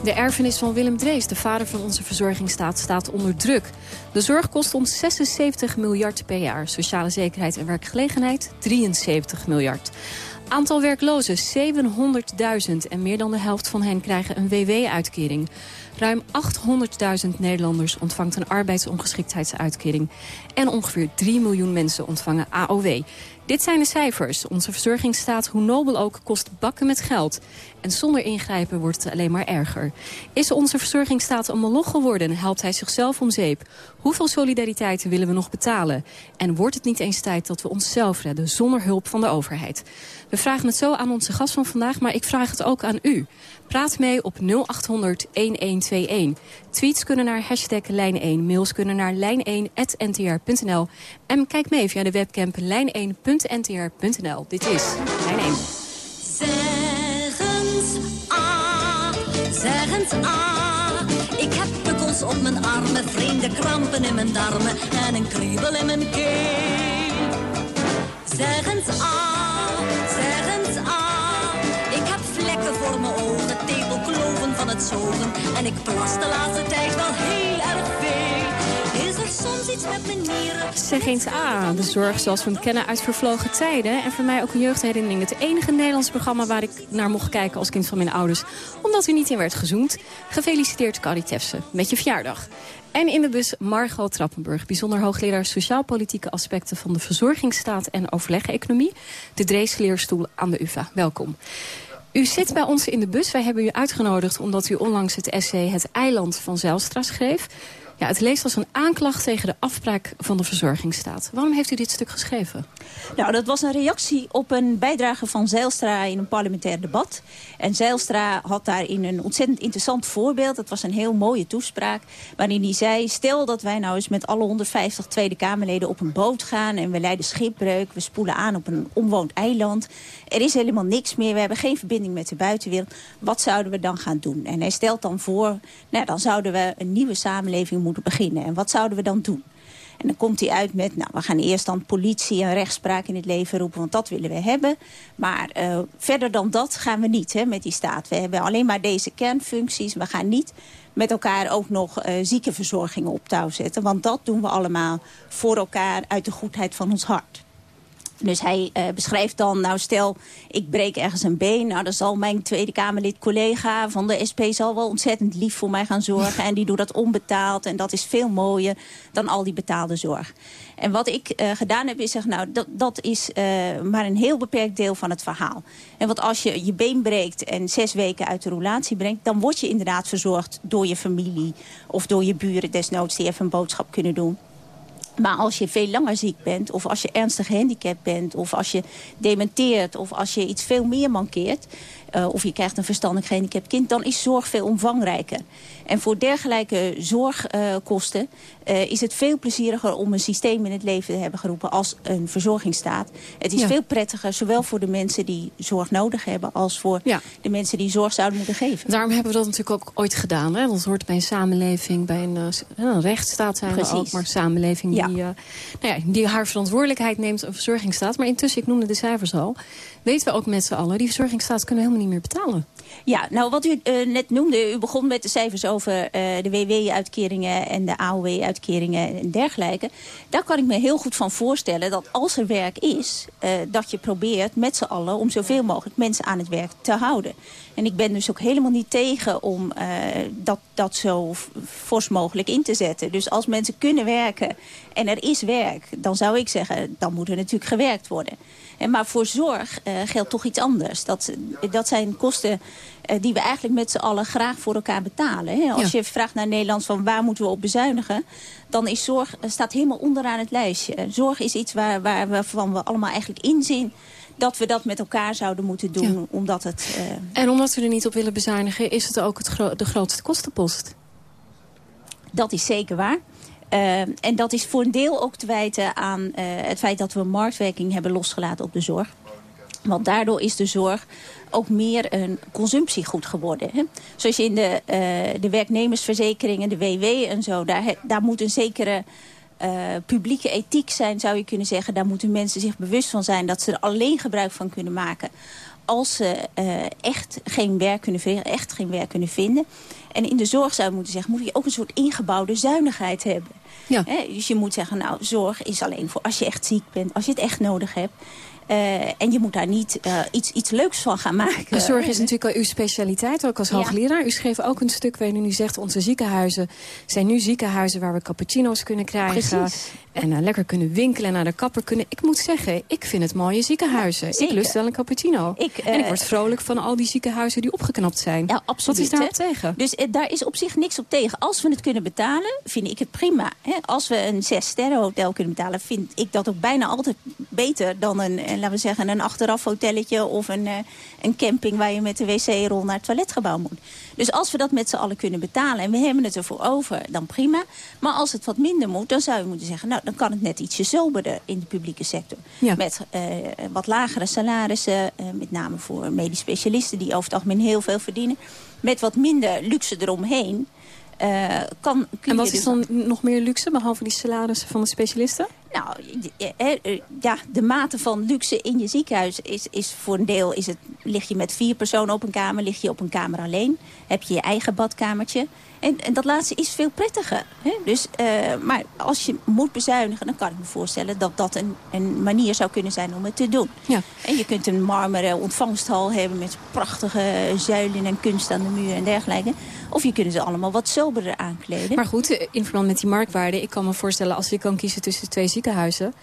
De erfenis van Willem Drees, de vader van onze verzorgingsstaat, staat onder druk. De zorg kost ons 76 miljard per jaar. Sociale zekerheid en werkgelegenheid 73 miljard. Aantal werklozen 700.000 en meer dan de helft van hen krijgen een WW-uitkering. Ruim 800.000 Nederlanders ontvangt een arbeidsongeschiktheidsuitkering. En ongeveer 3 miljoen mensen ontvangen AOW. Dit zijn de cijfers. Onze verzorgingsstaat, hoe nobel ook, kost bakken met geld. En zonder ingrijpen wordt het alleen maar erger. Is onze verzorgingsstaat een moloch geworden? Helpt hij zichzelf om zeep? Hoeveel solidariteit willen we nog betalen? En wordt het niet eens tijd dat we onszelf redden zonder hulp van de overheid? We vragen het zo aan onze gast van vandaag, maar ik vraag het ook aan u. Praat mee op 0800 1121. Tweets kunnen naar hashtag lijn1. Mails kunnen naar lijn1.ntr.nl. En kijk mee via de webcam lijn1.ntr.nl. Dit is Lijn 1. Zeggens ah, zeggens ah. Ik heb pukkels op mijn armen, vreemde krampen in mijn darmen en een kriebel in mijn keel. Zeggens ah, zeggens ah. Ik heb vlekken voor mijn ogen, het zogen. En ik plas de laatste tijd wel heel erg veel. Is er soms iets met mijn nieren? Zeg eens A, de zorg zoals we hem kennen uit vervlogen tijden. En voor mij ook een jeugdherinnering. Het enige Nederlands programma waar ik naar mocht kijken als kind van mijn ouders. Omdat u niet in werd gezoend. Gefeliciteerd Carrie Tefse met je verjaardag. En in de bus Margot Trappenburg, bijzonder hoogleraar sociaal-politieke aspecten van de verzorgingsstaat en overleg-economie. De Drees leerstoel aan de UvA. Welkom. U zit bij ons in de bus. Wij hebben u uitgenodigd omdat u onlangs het essay Het Eiland van Zijlstra schreef. Ja, het leest als een aanklacht tegen de afbraak van de verzorgingsstaat. Waarom heeft u dit stuk geschreven? Nou, dat was een reactie op een bijdrage van Zijlstra in een parlementair debat. En Zijlstra had daarin een ontzettend interessant voorbeeld. Dat was een heel mooie toespraak waarin hij zei... stel dat wij nou eens met alle 150 Tweede Kamerleden op een boot gaan... en we leiden schipbreuk, we spoelen aan op een onwoond eiland. Er is helemaal niks meer, we hebben geen verbinding met de buitenwereld. Wat zouden we dan gaan doen? En hij stelt dan voor, nou, dan zouden we een nieuwe samenleving moeten beginnen. En wat zouden we dan doen? En dan komt hij uit met, nou, we gaan eerst dan politie en rechtspraak in het leven roepen, want dat willen we hebben. Maar uh, verder dan dat gaan we niet hè, met die staat. We hebben alleen maar deze kernfuncties. We gaan niet met elkaar ook nog uh, ziekenverzorgingen op touw zetten. Want dat doen we allemaal voor elkaar uit de goedheid van ons hart. Dus hij uh, beschrijft dan, nou stel, ik breek ergens een been. Nou, dan zal mijn Tweede Kamerlid collega van de SP zal wel ontzettend lief voor mij gaan zorgen. En die doet dat onbetaald. En dat is veel mooier dan al die betaalde zorg. En wat ik uh, gedaan heb is zeggen, nou, dat, dat is uh, maar een heel beperkt deel van het verhaal. En want als je je been breekt en zes weken uit de roulatie brengt... dan word je inderdaad verzorgd door je familie of door je buren desnoods... die even een boodschap kunnen doen. Maar als je veel langer ziek bent, of als je ernstig gehandicapt bent... of als je dementeert, of als je iets veel meer mankeert... Uh, of je krijgt een verstandig gehandicapt kind... dan is zorg veel omvangrijker. En voor dergelijke zorgkosten uh, uh, is het veel plezieriger om een systeem in het leven te hebben geroepen als een verzorgingsstaat. Het is ja. veel prettiger, zowel voor de mensen die zorg nodig hebben als voor ja. de mensen die zorg zouden moeten geven. Daarom hebben we dat natuurlijk ook ooit gedaan. Hè? Dat hoort bij een samenleving, bij een, een rechtsstaat zijn Precies. we ook, maar een samenleving die, ja. nou ja, die haar verantwoordelijkheid neemt, een verzorgingsstaat. Maar intussen, ik noemde de cijfers al, weten we ook met z'n allen, die verzorgingsstaat kunnen helemaal niet meer betalen. Ja, nou wat u uh, net noemde, u begon met de cijfers over de WW-uitkeringen en de AOW-uitkeringen en dergelijke. Daar kan ik me heel goed van voorstellen dat als er werk is, uh, dat je probeert met z'n allen om zoveel mogelijk mensen aan het werk te houden. En ik ben dus ook helemaal niet tegen om dat, dat zo fors mogelijk in te zetten. Dus als mensen kunnen werken en er is werk, dan zou ik zeggen, dan moet er natuurlijk gewerkt worden. En maar voor zorg uh, geldt toch iets anders. Dat, dat zijn kosten uh, die we eigenlijk met z'n allen graag voor elkaar betalen. Hè? Als ja. je vraagt naar Nederland van waar moeten we op bezuinigen... dan is zorg uh, staat helemaal onderaan het lijstje. Zorg is iets waar, waar we, van we allemaal eigenlijk inzien dat we dat met elkaar zouden moeten doen. Ja. Omdat het. En omdat we er niet op willen bezuinigen... is het ook het gro de grootste kostenpost. Dat is zeker waar. Uh, en dat is voor een deel ook te wijten aan uh, het feit dat we marktwerking hebben losgelaten op de zorg. Want daardoor is de zorg ook meer een consumptiegoed geworden. Hè? Zoals in de, uh, de werknemersverzekeringen, de WW en zo... daar, daar moet een zekere uh, publieke ethiek zijn, zou je kunnen zeggen. Daar moeten mensen zich bewust van zijn dat ze er alleen gebruik van kunnen maken als ze uh, echt geen werk kunnen echt geen werk kunnen vinden. En in de zorg zou je moeten zeggen, moet je ook een soort ingebouwde zuinigheid hebben. Ja. He, dus je moet zeggen, nou, zorg is alleen voor als je echt ziek bent, als je het echt nodig hebt. Uh, en je moet daar niet uh, iets, iets leuks van gaan maken. De zorg is natuurlijk al uw specialiteit, ook als hoogleraar. Ja. U schreef ook een stuk waarin u zegt... onze ziekenhuizen zijn nu ziekenhuizen waar we cappuccino's kunnen krijgen. Precies. En uh, lekker kunnen winkelen en naar de kapper kunnen. Ik moet zeggen, ik vind het mooie ziekenhuizen. Ja, ik lust wel een cappuccino. Ik, en ik word vrolijk van al die ziekenhuizen die opgeknapt zijn. Ja, absoluut. Wat is daarop tegen? Dus daar is op zich niks op tegen. Als we het kunnen betalen, vind ik het prima. Hè? Als we een zes sterren hotel kunnen betalen... vind ik dat ook bijna altijd beter dan een laten we zeggen, een achteraf hotelletje of een, uh, een camping waar je met de wc-rol naar het toiletgebouw moet. Dus als we dat met z'n allen kunnen betalen en we hebben het ervoor over, dan prima. Maar als het wat minder moet, dan zou je moeten zeggen, nou dan kan het net ietsje soberder in de publieke sector. Ja. Met uh, wat lagere salarissen, uh, met name voor medisch specialisten die over het algemeen heel veel verdienen. Met wat minder luxe eromheen. Uh, kan, en wat is dan dus... nog meer luxe, behalve die salarissen van de specialisten? Nou, ja, de mate van luxe in je ziekenhuis is, is voor een deel... Is het, lig je met vier personen op een kamer, lig je op een kamer alleen. Heb je je eigen badkamertje. En, en dat laatste is veel prettiger. Hè? Dus, uh, maar als je moet bezuinigen, dan kan ik me voorstellen... dat dat een, een manier zou kunnen zijn om het te doen. Ja. En je kunt een marmeren ontvangsthal hebben... met prachtige zuilen en kunst aan de muur en dergelijke. Of je kunt ze allemaal wat soberder aankleden. Maar goed, in verband met die marktwaarde... ik kan me voorstellen, als je kan kiezen tussen twee ziekenhuizen.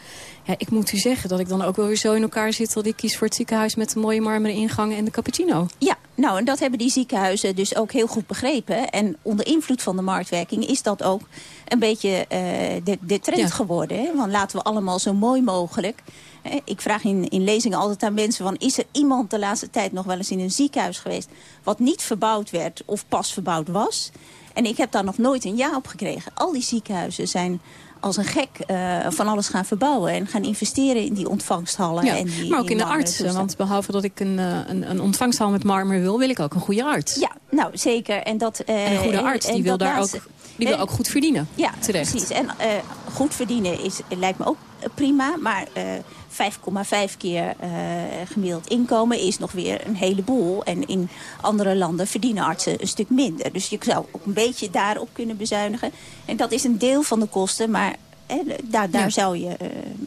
Ja, ik moet u zeggen dat ik dan ook wel weer zo in elkaar zit... dat ik kies voor het ziekenhuis met de mooie marmeren ingangen en de cappuccino. Ja, nou, en dat hebben die ziekenhuizen dus ook heel goed begrepen. En onder invloed van de marktwerking is dat ook een beetje eh, de, de trend Ja. geworden. Hè? Want laten we allemaal zo mooi mogelijk... Hè, Ik vraag in, in lezingen altijd aan mensen van... is er iemand de laatste tijd nog wel eens in een ziekenhuis geweest... wat niet verbouwd werd of pas verbouwd was? En ik heb daar nog nooit een ja op gekregen. Al die ziekenhuizen zijn als een gek eh, van alles gaan verbouwen... en gaan investeren in die ontvangsthallen. Ja, en die, maar ook in de artsen. Want behalve dat ik een, eh, een, een ontvangsthal met marmer wil... wil ik ook een goede arts. Ja, nou zeker. En, dat, eh, En een goede arts, en die wil daar ook, die wil ook goed verdienen. Ja, Terecht. precies. En eh, goed verdienen is, lijkt me ook eh, prima. Maar eh 5,5 keer eh, gemiddeld inkomen is nog weer een heleboel. En in andere landen verdienen artsen een stuk minder. Dus je zou ook een beetje daarop kunnen bezuinigen. En dat is een deel van de kosten, maar... eh, daar daar Ja. zou je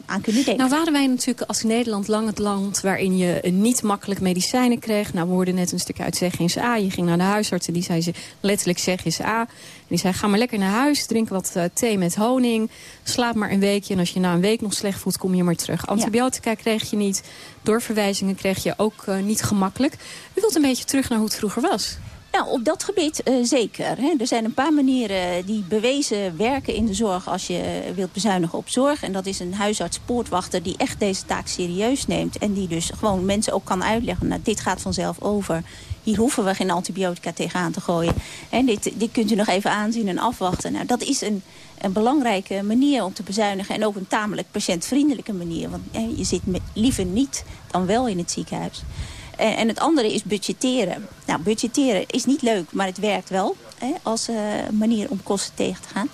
aan kunnen denken. Nou waren wij natuurlijk als Nederland lang het land waarin je niet makkelijk medicijnen kreeg. Nou, we hoorden net een stuk uit ZGSA. Je ging naar de huisarts en die zei ze letterlijk ZGSA. En die zei, ga maar lekker naar huis, drink wat eh, thee met honing. Slaap maar een weekje en als je na een week nog slecht voelt, kom je maar terug. Antibiotica kreeg je niet, doorverwijzingen kreeg je ook eh, niet gemakkelijk. U wilt een beetje terug naar hoe het vroeger was. Nou, op dat gebied eh, zeker. Hè. Er zijn een paar manieren die bewezen werken in de zorg als je wilt bezuinigen op zorg. En dat is een huisarts-poortwachter die echt deze taak serieus neemt. En die dus gewoon mensen ook kan uitleggen, nou, dit gaat vanzelf over. Hier hoeven we geen antibiotica tegenaan te gooien. En dit, dit kunt u nog even aanzien en afwachten. Nou, dat is een, een belangrijke manier om te bezuinigen. En ook een tamelijk patiëntvriendelijke manier. Want je zit liever niet dan wel in het ziekenhuis. En, het andere is budgetteren. Nou, budgetteren is niet leuk, maar het werkt wel als eh, manier om kosten tegen te gaan.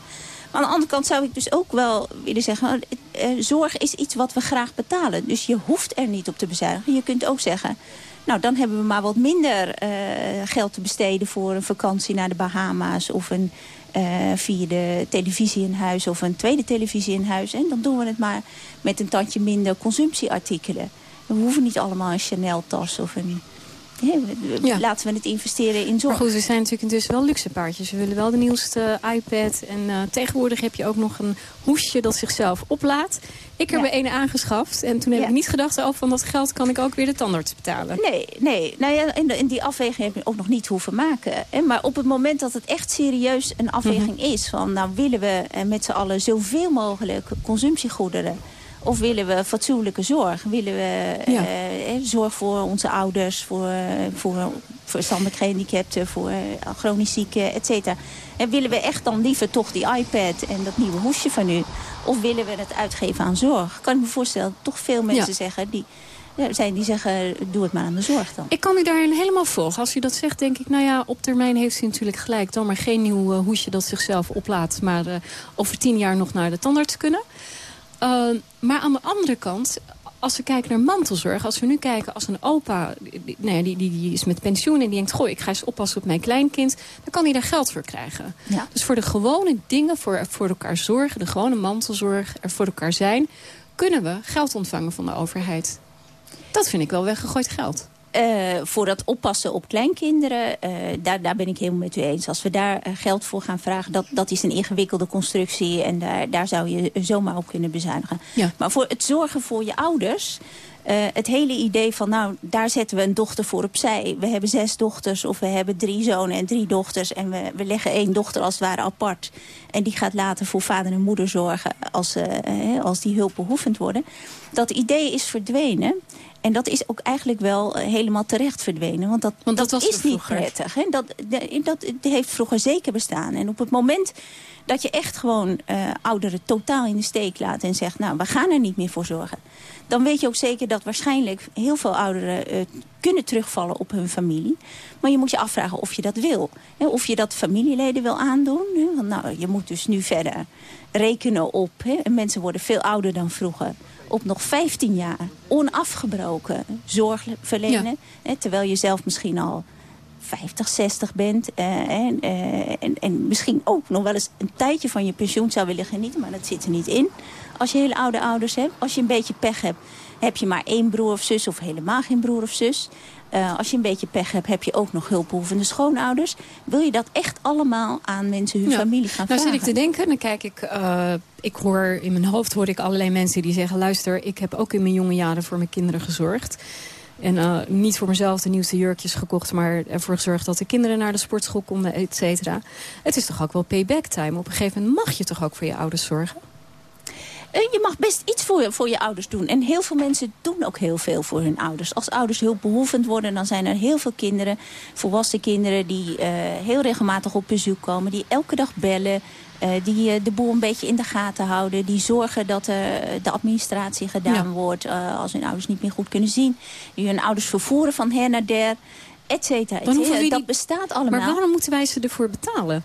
Maar aan de andere kant zou ik dus ook wel willen zeggen... eh, zorg is iets wat we graag betalen. Dus je hoeft er niet op te bezuinigen. Je kunt ook zeggen... Nou, dan hebben we maar wat minder eh, geld te besteden voor een vakantie naar de Bahama's... of een eh, vierde televisie in huis of een tweede televisie in huis. En dan doen we het maar met een tandje minder consumptieartikelen. We hoeven niet allemaal een Chanel-tas of een... Ja. Laten we het investeren in zorg. Maar goed, we zijn natuurlijk intussen wel luxe paardjes. We willen wel de nieuwste iPad. En eh, tegenwoordig heb je ook nog een hoesje dat zichzelf oplaadt. Ik heb Ja. er een aangeschaft. En toen heb Ja. ik niet gedacht, oh, van dat geld kan ik ook weer de tandarts betalen. Nee, nee. Nou ja, en, en die afweging heb je ook nog niet hoeven maken. Hè? Maar op het moment dat het echt serieus een afweging Mhm. is... van nou willen we eh, met z'n allen zoveel mogelijk consumptiegoederen... of willen we fatsoenlijke zorg? Willen we Ja. eh, eh, zorg voor onze ouders, voor, eh, voor verstandelijk gehandicapten... voor chronisch zieken, et cetera? En willen we echt dan liever toch die iPad en dat nieuwe hoesje van u... of willen we het uitgeven aan zorg? Kan ik me voorstellen dat toch veel mensen Ja. zeggen... die ja, zijn die zeggen, doe het maar aan de zorg dan. Ik kan u daarin helemaal volgen. Als u dat zegt, denk ik, nou ja, op termijn heeft u natuurlijk gelijk. Dan maar geen nieuw hoesje dat zichzelf oplaadt. Maar over tien jaar nog naar de tandarts kunnen. Uh, maar aan de andere kant, als we kijken naar mantelzorg... als we nu kijken als een opa, die, nou ja, die, die, die is met pensioen... en die denkt, goh, ik ga eens oppassen op mijn kleinkind... dan kan hij daar geld voor krijgen. Ja. Dus voor de gewone dingen, voor, voor elkaar zorgen... de gewone mantelzorg, er voor elkaar zijn... kunnen we geld ontvangen van de overheid. Dat vind ik wel weggegooid geld. Uh, voor dat oppassen op kleinkinderen, uh, daar, daar ben ik helemaal met u eens. Als we daar uh, geld voor gaan vragen, dat, dat is een ingewikkelde constructie... en daar, daar zou je zomaar op kunnen bezuinigen. Ja. Maar voor het zorgen voor je ouders... Het hele idee van, nou, daar zetten we een dochter voor opzij. We hebben zes dochters of we hebben drie zonen en drie dochters... en we, we leggen één dochter als het ware apart. En die gaat later voor vader en moeder zorgen als, als die hulpbehoevend worden. Dat idee is verdwenen. En dat is ook eigenlijk wel uh, helemaal terecht verdwenen. Want dat, want dat, dat was is niet prettig. Hè? Dat, dat, dat heeft vroeger zeker bestaan. En op het moment dat je echt gewoon uh, ouderen totaal in de steek laat... en zegt, nou, we gaan er niet meer voor zorgen... dan weet je ook zeker dat waarschijnlijk heel veel ouderen... Uh, kunnen terugvallen op hun familie. Maar je moet je afvragen of je dat wil. Hè? Of je dat familieleden wil aandoen. Hè? Want nou, je moet dus nu verder rekenen op... Hè? En mensen worden veel ouder dan vroeger op nog 15 jaar onafgebroken zorg verlenen. Ja. Terwijl je zelf misschien al 50, 60 bent. Uh, en, uh, en, en misschien ook nog wel eens een tijdje van je pensioen zou willen genieten. Maar dat zit er niet in. Als je hele oude ouders hebt. Als je een beetje pech hebt. Heb je maar één broer of zus of helemaal geen broer of zus. Eh, als je een beetje pech hebt, heb je ook nog hulpbehoevende schoonouders. Wil je dat echt allemaal aan mensen, hun Ja. familie gaan nou vragen? zit ik te denken, dan kijk ik, eh, ik hoor in mijn hoofd hoor ik allerlei mensen die zeggen... luister, ik heb ook in mijn jonge jaren voor mijn kinderen gezorgd. En eh, niet voor mezelf de nieuwste jurkjes gekocht... maar ervoor gezorgd dat de kinderen naar de sportschool konden, et cetera. Het is toch ook wel payback time. Op een gegeven moment mag je toch ook voor je ouders zorgen? Eh, Je mag best iets voor je, voor je ouders doen. En heel veel mensen doen ook heel veel voor hun ouders. Als ouders hulpbehoevend worden, dan zijn er heel veel kinderen... volwassen kinderen die eh, heel regelmatig op bezoek komen... die elke dag bellen, eh, die de boel een beetje in de gaten houden... die zorgen dat eh, de administratie gedaan Ja. wordt... als hun ouders niet meer goed kunnen zien. Die hun ouders vervoeren van her naar der, et cetera. et Dat die- bestaat allemaal. Maar waarom moeten wij ze ervoor betalen?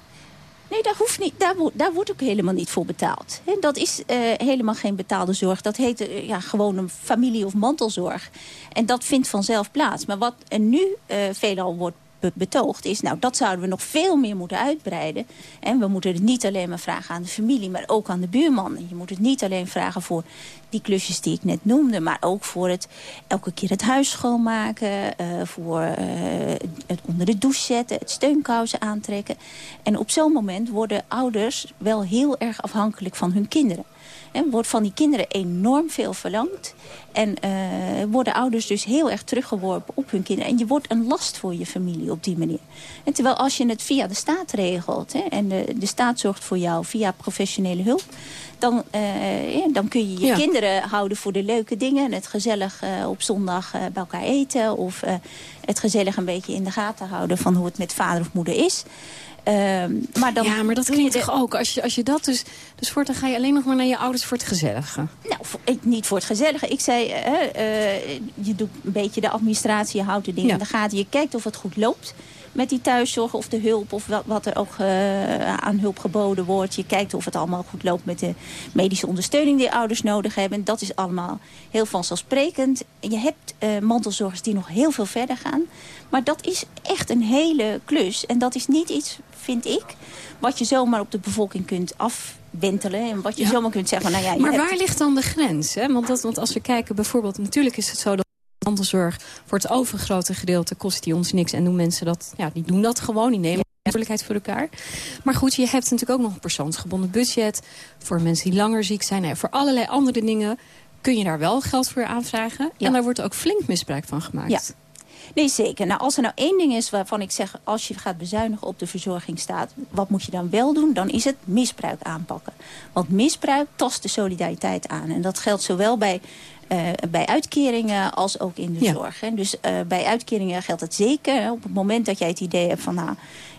Nee, daar, hoeft niet, daar, daar wordt ook helemaal niet voor betaald. Hè, Dat is eh, helemaal geen betaalde zorg. Dat heet eh, ja, gewoon een familie- of mantelzorg. En dat vindt vanzelf plaats. Maar wat er nu eh, veelal wordt be- betoogd is... nou, dat zouden we nog veel meer moeten uitbreiden. En we moeten het niet alleen maar vragen aan de familie... maar ook aan de buurman. Je moet het niet alleen vragen voor die klusjes die ik net noemde... maar ook voor het elke keer het huis schoonmaken... eh, voor eh, het onder de douche zetten, het steunkousen aantrekken. En op zo'n moment worden ouders wel heel erg afhankelijk van hun kinderen. En wordt van die kinderen enorm veel verlangd. En eh, worden ouders dus heel erg teruggeworpen op hun kinderen. En je wordt een last voor je familie op die manier. En terwijl als je het via de staat regelt... Hè, en de, de staat zorgt voor jou via professionele hulp... dan, eh, ja, dan kun je je Ja. kinderen houden voor de leuke dingen. Het gezellig eh, op zondag bij elkaar eten. Of het gezellig een beetje in de gaten houden... van hoe het met vader of moeder is. Ehm, maar dan ja, maar dat klinkt toch ook. Als je, als je dat dus... Dus voortaan ga je alleen nog maar naar je ouders voor het gezellige. Nou, ik- niet voor het gezellige. Ik zei, eh, eh, je doet een beetje de administratie, je houdt de dingen Ja. in de gaten. Je kijkt of het goed loopt met die thuiszorg of de hulp of wat, wat er ook eh, aan hulp geboden wordt. Je kijkt of het allemaal goed loopt met de medische ondersteuning die ouders nodig hebben. Dat is allemaal heel vanzelfsprekend. Je hebt mantelzorgers die nog heel veel verder gaan. Maar dat is echt een hele klus. En dat is niet iets, vind ik, wat je zomaar op de bevolking kunt afwentelen. En wat je Ja. zomaar kunt zeggen, nou ja, maar hebt- waar ligt dan de grens? Hè? Want, dat, want als we kijken bijvoorbeeld... Natuurlijk is het zo dat mantelzorg voor het overgrote gedeelte kost die ons niks. En doen mensen dat... Ja, die doen dat gewoon. Die nemen verantwoordelijkheid voor elkaar. Maar goed, je hebt natuurlijk ook nog een persoonsgebonden budget. Voor mensen die langer ziek zijn. Nou ja, voor allerlei andere dingen kun je daar wel geld voor aanvragen. En daar wordt ook flink misbruik van gemaakt. Ja. Nee, zeker. Nou, als er nou één ding is waarvan ik zeg... als je gaat bezuinigen op de verzorgingsstaat... wat moet je dan wel doen? Dan is het misbruik aanpakken. Want misbruik tast de solidariteit aan. En dat geldt zowel bij, eh, bij uitkeringen als ook in de Ja. zorg. Hè. Dus eh, bij uitkeringen geldt het zeker. Hè. Op het moment dat jij het idee hebt van... Nou,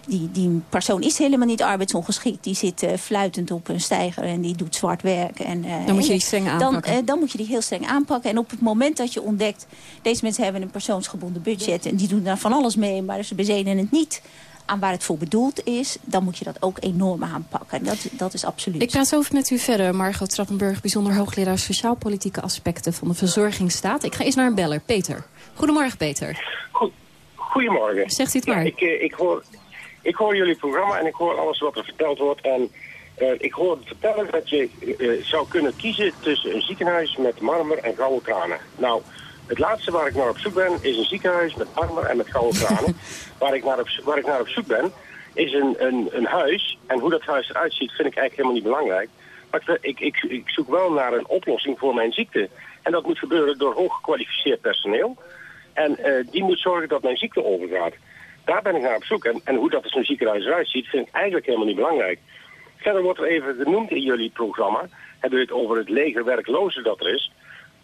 die, die persoon is helemaal niet arbeidsongeschikt. Die zit eh, fluitend op een stijger en die doet zwart werk. En, eh, Dan moet je en- die streng dan, aanpakken. eh, dan moet je die heel streng aanpakken. En op het moment dat je ontdekt... deze mensen hebben een persoonsgebonden budget... en die doen daar van alles mee... maar ze bezenen het niet aan waar het voor bedoeld is... dan moet je dat ook enorm aanpakken. Dat, dat is absoluut. Ik praat zo even met u verder. Margot Trappenburg, bijzonder hoogleraar sociaal-politieke aspecten van de verzorgingsstaat. Ik ga eerst naar een beller. Peter. Goedemorgen, Peter. Goedemorgen. Zegt u het Ja, maar. ik, ik, hoor, ik hoor jullie programma en ik hoor alles wat er verteld wordt. En eh, ik hoor vertellen dat je eh, zou kunnen kiezen tussen een ziekenhuis met marmer en gouden kranen. Nou, het laatste waar ik naar op zoek ben is een ziekenhuis met marmer en met gouden kranen. waar, ik naar op, waar ik naar op zoek ben is een, een, een huis. En hoe dat huis eruit ziet vind ik eigenlijk helemaal niet belangrijk. Maar ik, ik, ik, ik zoek wel naar een oplossing voor mijn ziekte. En dat moet gebeuren door hooggekwalificeerd personeel. En eh, die moet zorgen dat mijn ziekte overgaat. Daar ben ik naar op zoek. En, hoe dat er zo'n ziekenhuis eruit ziet, vind ik eigenlijk helemaal niet belangrijk. Verder wordt er even genoemd in jullie programma. Hebben we het over het leger werklozen dat er is.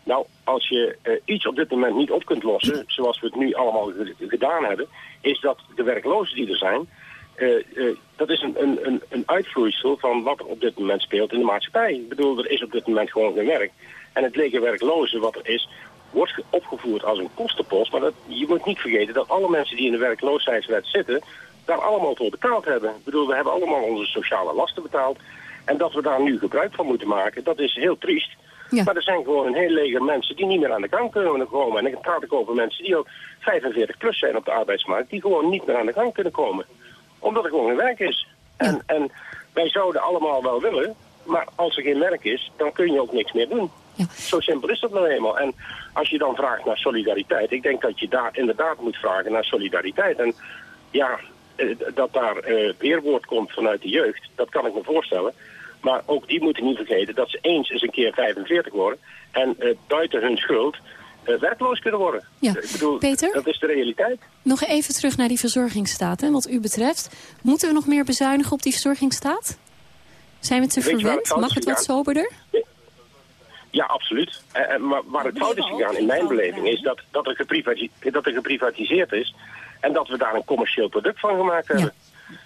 Nou, als je eh, iets op dit moment niet op kunt lossen, zoals we het nu allemaal ge- gedaan hebben, is dat de werklozen die er zijn, eh, eh, dat is een, een, een, een uitvloeisel van wat er op dit moment speelt in de maatschappij. Ik bedoel, er is op dit moment gewoon geen werk. En het leger werklozen wat er is, wordt ge- opgevoerd als een kostenpost. Maar dat, je moet niet vergeten dat alle mensen die in de werkloosheidswet zitten, daar allemaal voor betaald hebben. Ik bedoel, we hebben allemaal onze sociale lasten betaald. En dat we daar nu gebruik van moeten maken, dat is heel triest. Maar er zijn gewoon een heel leger mensen die niet meer aan de gang kunnen komen. En dan praat ik over mensen die al 45 plus zijn op de arbeidsmarkt, die gewoon niet meer aan de gang kunnen komen. Omdat er gewoon geen werk is. En, en wij zouden allemaal wel willen, maar als er geen werk is, dan kun je ook niks meer doen. Zo simpel is dat nou eenmaal. En als je dan vraagt naar solidariteit, ik denk dat je daar inderdaad moet vragen naar solidariteit. En ja, eh, dat daar eh, weerwoord komt vanuit de jeugd, dat kan ik me voorstellen. Maar ook die moeten niet vergeten dat ze eens eens een keer 45 worden en eh, buiten hun schuld eh, werkloos kunnen worden. Ja. Ik bedoel, Peter? dat is de realiteit. Nog even terug naar die verzorgingsstaat. Hè, wat u betreft, moeten we nog meer bezuinigen op die verzorgingsstaat? Zijn we te verwend? Mag het wat soberder? Ja, absoluut. Eh, eh, maar waar het fout is gegaan in mijn beleving is dat, dat, er geprivati- dat er geprivatiseerd is en dat we daar een commercieel product van gemaakt hebben.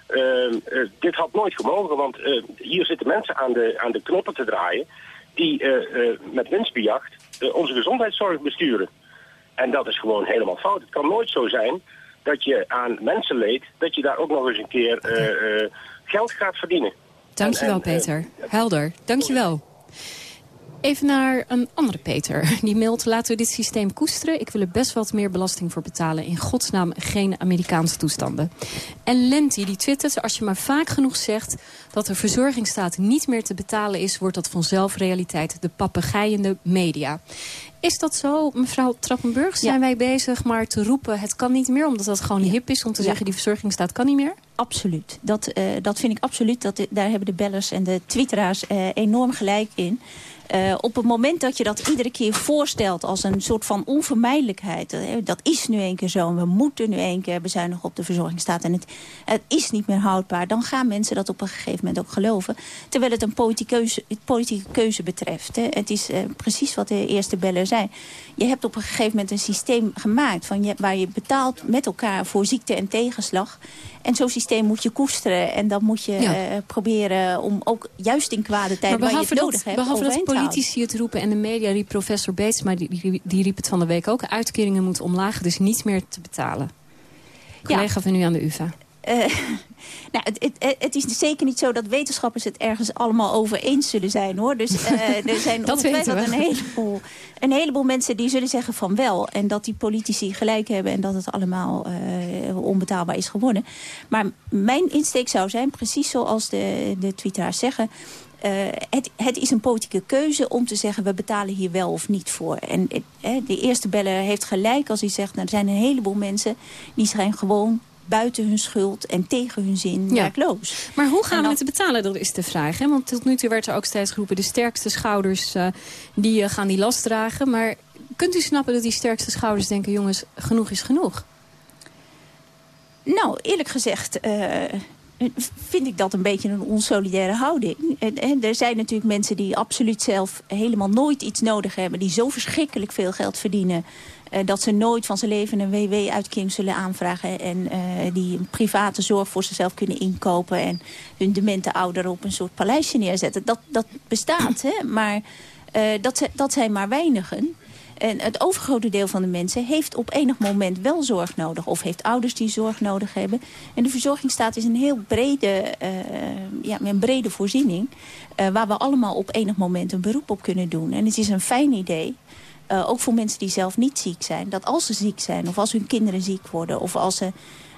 Eh, eh, dit had nooit gemogen, want eh, hier zitten mensen aan de, aan de knoppen te draaien die eh, eh, met winstbejacht onze gezondheidszorg besturen. En dat is gewoon helemaal fout. Het kan nooit zo zijn dat je aan mensen leed, dat je daar ook nog eens een keer eh, eh, geld gaat verdienen. Dankjewel, En- en, Peter. Helder. Dankjewel. Even naar een andere Peter. Die mailt, laten we dit systeem koesteren. Ik wil er best wat meer belasting voor betalen. In godsnaam geen Amerikaanse toestanden. En Lenti, die twittert, als je maar vaak genoeg zegt... dat de verzorgingsstaat niet meer te betalen is... wordt dat vanzelf realiteit. De papegeiende media. Is dat zo, mevrouw Trappenburg? Zijn wij bezig maar te roepen... het kan niet meer, omdat dat gewoon hip is... om te Ja. zeggen, die verzorgingsstaat kan niet meer? Absoluut. Dat, eh, dat vind ik absoluut. Dat, daar hebben de bellers en de twitteraars eh, enorm gelijk in. Eh, op het moment dat je dat iedere keer voorstelt als een soort van onvermijdelijkheid. eh, dat is nu één keer zo. En we moeten nu één keer bezuinigen op de verzorgingsstaat. En het, het is niet meer houdbaar. Dan gaan mensen dat op een gegeven moment ook geloven. Terwijl het een politieke keuze, betreft. Hè. Het is eh, precies wat de eerste beller zei. Je hebt op een gegeven moment een systeem gemaakt... Van je, waar je betaalt met elkaar voor ziekte en tegenslag. En zo'n systeem moet je koesteren. En dan moet je Ja. eh, proberen om ook juist in kwade tijden... waar je het dat, nodig hebt, behalve dat politici het roepen en de media riep professor Beets... maar die, die, die riep het van de week ook. Uitkeringen moeten omlaag, dus niet meer te betalen. Collega van u aan de UvA. Eh, nou, het, het, het is zeker niet zo dat wetenschappers het ergens allemaal over eens zullen zijn, hoor. Dus eh, er zijn Dat ongetwijfeld een heleboel, een heleboel mensen die zullen zeggen van wel. En dat die politici gelijk hebben en dat het allemaal eh, onbetaalbaar is geworden. Maar mijn insteek zou zijn, precies zoals de, de twitteraars zeggen... eh, het, het is een politieke keuze om te zeggen... we betalen hier wel of niet voor. En hè, de eerste beller heeft gelijk als hij zegt... Nou, er zijn een heleboel mensen die zijn gewoon buiten hun schuld en tegen hun zin Ja. werkloos. Maar hoe gaan we het betalen, dat is de vraag. Hè? Want tot nu toe werd er ook steeds geroepen... de sterkste schouders eh, die eh, gaan die last dragen. Maar kunt u snappen dat die sterkste schouders denken... jongens, genoeg is genoeg? Nou, eerlijk gezegd eh, vind ik dat een beetje een onsolidaire houding. En, en er zijn natuurlijk mensen die absoluut zelf helemaal nooit iets nodig hebben... die zo verschrikkelijk veel geld verdienen... eh, dat ze nooit van zijn leven een WW-uitkering zullen aanvragen... en eh, die private zorg voor zichzelf kunnen inkopen... en hun demente ouder op een soort paleisje neerzetten. Dat, dat bestaat, hè? maar eh, dat, dat zijn maar weinigen... En het overgrote deel van de mensen heeft op enig moment wel zorg nodig. Of heeft ouders die zorg nodig hebben. En de verzorgingsstaat is een heel brede, ja, een brede voorziening. waar we allemaal op enig moment een beroep op kunnen doen. En het is een fijn idee. Eh, ook voor mensen die zelf niet ziek zijn. Dat als ze ziek zijn of als hun kinderen ziek worden. Of als ze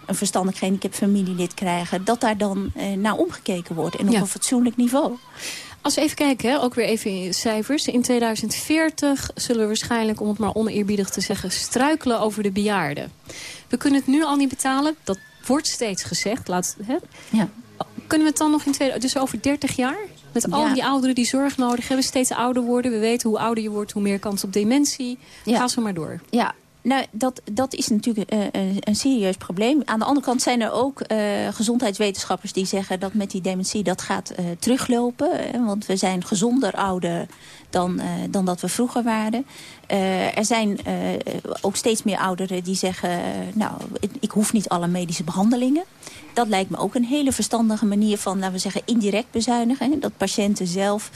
een verstandig gehandicapt familielid krijgen. Dat daar dan eh, naar omgekeken wordt. En op Ja. een fatsoenlijk niveau. Als we even kijken, hè, ook weer even in cijfers. In 2040 zullen we waarschijnlijk, om het maar oneerbiedig te zeggen... struikelen over de bejaarden. We kunnen het nu al niet betalen. Dat wordt steeds gezegd. Laat, hè? Ja. Kunnen we het dan nog in twee, dus over 30 jaar? Met al Ja. die ouderen die zorg nodig hebben, steeds ouder worden. We weten hoe ouder je wordt, hoe meer kans op dementie. Ga zo maar door. Ja, nou, dat, dat is natuurlijk eh, een, een serieus probleem. Aan de andere kant zijn er ook eh, gezondheidswetenschappers die zeggen dat met die dementie dat gaat eh, teruglopen. Hè, want we zijn gezonder ouder dan, eh, dan dat we vroeger waren. Eh, er zijn eh, ook steeds meer ouderen die zeggen, eh, nou, ik, hoef niet alle medische behandelingen. Dat lijkt me ook een hele verstandige manier van, laten we zeggen, indirect bezuinigen. Dat patiënten zelf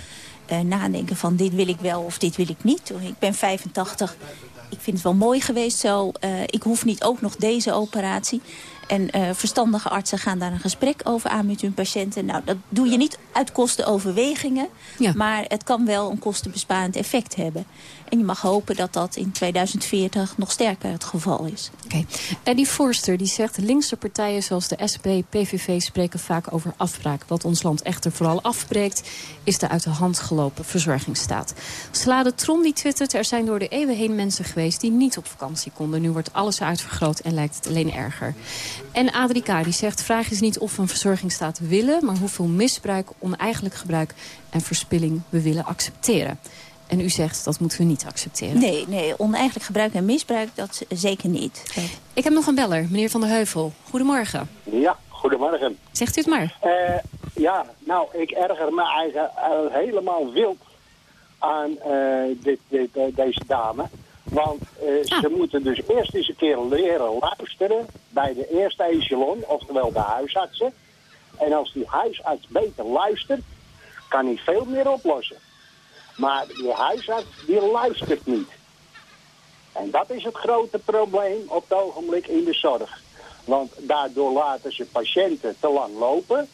eh, nadenken van dit wil ik wel of dit wil ik niet. Ik ben 85, ik vind het wel mooi geweest zo. eh, ik hoef niet ook nog deze operatie. En eh, verstandige artsen gaan daar een gesprek over aan met hun patiënten. Nou, dat doe je niet uit kostenoverwegingen. Maar het kan wel een kostenbesparend effect hebben. En je mag hopen dat dat in 2040 nog sterker het geval is. Oké. En die Forster die zegt... linkse partijen zoals de SP, PVV spreken vaak over afbraak. Wat ons land echter vooral afbreekt... is de uit de hand gelopen verzorgingsstaat. Slade Tron die twittert... er zijn door de eeuwen heen mensen geweest die niet op vakantie konden. Nu wordt alles uitvergroot en lijkt het alleen erger. En Adrika die zegt... vraag is niet of we een verzorgingsstaat willen... maar hoeveel misbruik, oneigenlijk gebruik en verspilling we willen accepteren. En u zegt dat moeten we niet accepteren. Nee, nee, oneigenlijk gebruik en misbruik, dat zeker niet. Ik heb nog een beller, meneer Van der Heuvel. Goedemorgen. Ja, goedemorgen. Zegt u het maar. Uh, ja, nou, ik erger me eigen uh, helemaal wild aan uh, dit, dit, deze dame. Want ah. ze moeten dus eerst eens een keer leren luisteren bij de eerste echelon, oftewel de huisartsen. En als die huisarts beter luistert, kan hij veel meer oplossen. Maar die huisarts, die luistert niet. En dat is het grote probleem op het ogenblik in de zorg. Want daardoor laten ze patiënten te lang lopen.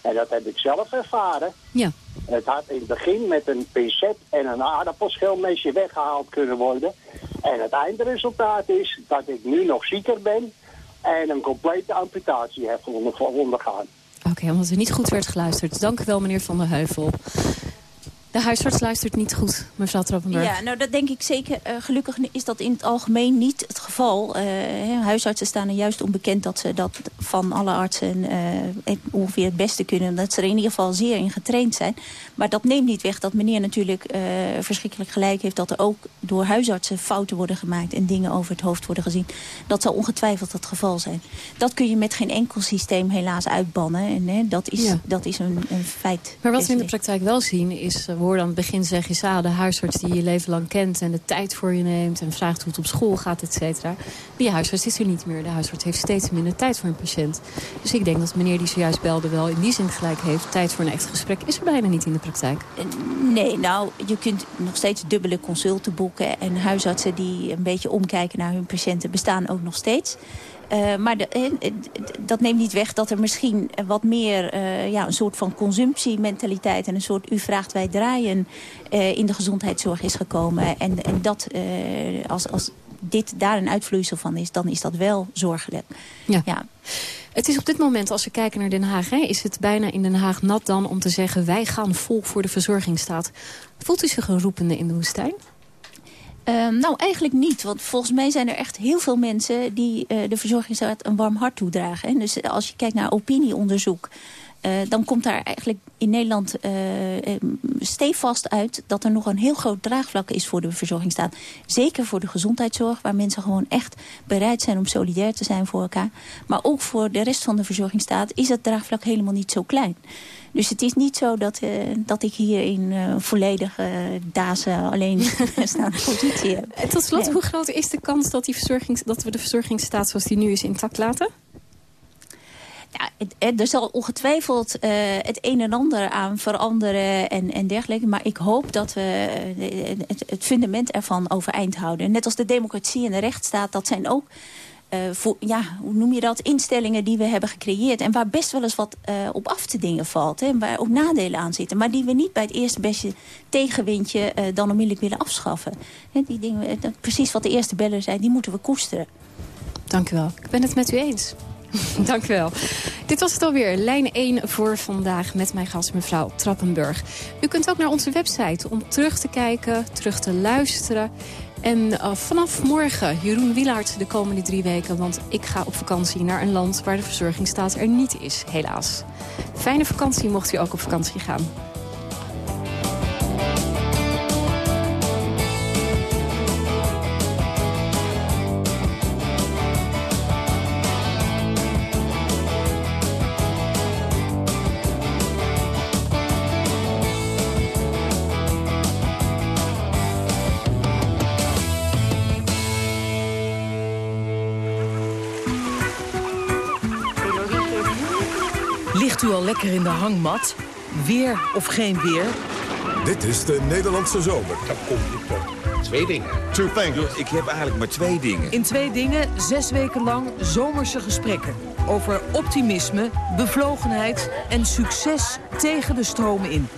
En dat heb ik zelf ervaren. Ja. Het had in het begin met een pincet en een aardappelschilmesje weggehaald kunnen worden. En het eindresultaat is dat ik nu nog zieker ben en een complete amputatie heb ondergaan. Oké, omdat er niet goed werd geluisterd. Dank u wel, meneer Van der Heuvel. De huisarts luistert niet goed, mevrouw Trappenberg. Ja, nou dat denk ik zeker. Uh, gelukkig is dat in het algemeen niet het geval. Uh, huisartsen staan er juist onbekend dat ze dat van alle artsen uh, ongeveer het beste kunnen. Dat ze er in ieder geval zeer in getraind zijn. Maar dat neemt niet weg dat meneer natuurlijk verschrikkelijk gelijk heeft... dat er ook door huisartsen fouten worden gemaakt en dingen over het hoofd worden gezien. Dat zal ongetwijfeld het geval zijn. Dat kun je met geen enkel systeem helaas uitbannen. En dat is, dat is een, een feit. Maar wat we in de praktijk wel zien is hoorde aan het begin zeggen... is, ah, de huisarts die je leven lang kent en de tijd voor je neemt... en vraagt hoe het op school gaat, et cetera. Die huisarts is er niet meer. De huisarts heeft steeds minder tijd voor een patiënt. Dus ik denk dat meneer die zojuist belde wel in die zin gelijk heeft. Tijd voor een echt gesprek is er bijna niet in de praktijk. Eh, nee, nou, je kunt nog steeds dubbele consulten boeken... en huisartsen die een beetje omkijken naar hun patiënten bestaan ook nog steeds... Uh, maar de, uh, dat neemt niet weg dat er misschien wat meer uh, ja, een soort van consumptiementaliteit... en een soort u vraagt wij draaien in de gezondheidszorg is gekomen. En, en dat, als, als dit daar een uitvloeisel van is, dan is dat wel zorgelijk. Ja. ja. Het is op dit moment, als we kijken naar Den Haag... Hè, is het bijna in Den Haag nat dan om te zeggen... wij gaan vol voor de verzorgingsstaat. Voelt u zich een roepende in de woestijn? Uh, nou, eigenlijk niet. Want volgens mij zijn er echt heel veel mensen... die uh, de verzorgingsstaat een warm hart toedragen. Hè. Dus als je kijkt naar opinieonderzoek... Uh, dan komt daar eigenlijk in Nederland stevast uit... dat er nog een heel groot draagvlak is voor de verzorgingsstaat. Zeker voor de gezondheidszorg... waar mensen gewoon echt bereid zijn om solidair te zijn voor elkaar. Maar ook voor de rest van de verzorgingsstaat... is het draagvlak helemaal niet zo klein. Dus het is niet zo dat, uh, dat ik hier in uh, volledige uh, dazen alleen staande positie heb. En tot slot, nee. hoe groot is de kans dat, die verzorgings, dat we de verzorgingsstaat zoals die nu is intact laten? Ja, er zal ongetwijfeld uh, het een en ander aan veranderen en, en dergelijke. Maar ik hoop dat we het, het fundament ervan overeind houden. Net als de democratie en de rechtsstaat, dat zijn ook uh, voor, ja, hoe noem je dat, instellingen die we hebben gecreëerd. En waar best wel eens wat uh, op af te dingen valt. Hè, waar ook nadelen aan zitten. Maar die we niet bij het eerste beste tegenwindje uh, dan onmiddellijk willen afschaffen. Hè, die dingen, precies wat de eerste beller zei, die moeten we koesteren. Dank u wel. Ik ben het met u eens. Dank u wel. Dit was het alweer. Lijn 1 voor vandaag met mijn gast mevrouw Trappenburg. U kunt ook naar onze website om terug te kijken, terug te luisteren... En uh, vanaf morgen Jeroen Wielaert de komende drie weken... want ik ga op vakantie naar een land waar de verzorgingsstaat er niet is, helaas. Fijne vakantie mocht u ook op vakantie gaan. Lekker in de hangmat? Weer of geen weer? Dit is de Nederlandse zomer. Dan kom je tot twee dingen. two things. Ik heb eigenlijk maar twee dingen. In twee dingen, zes weken lang zomerse gesprekken. Over optimisme, bevlogenheid en succes tegen de stromen in.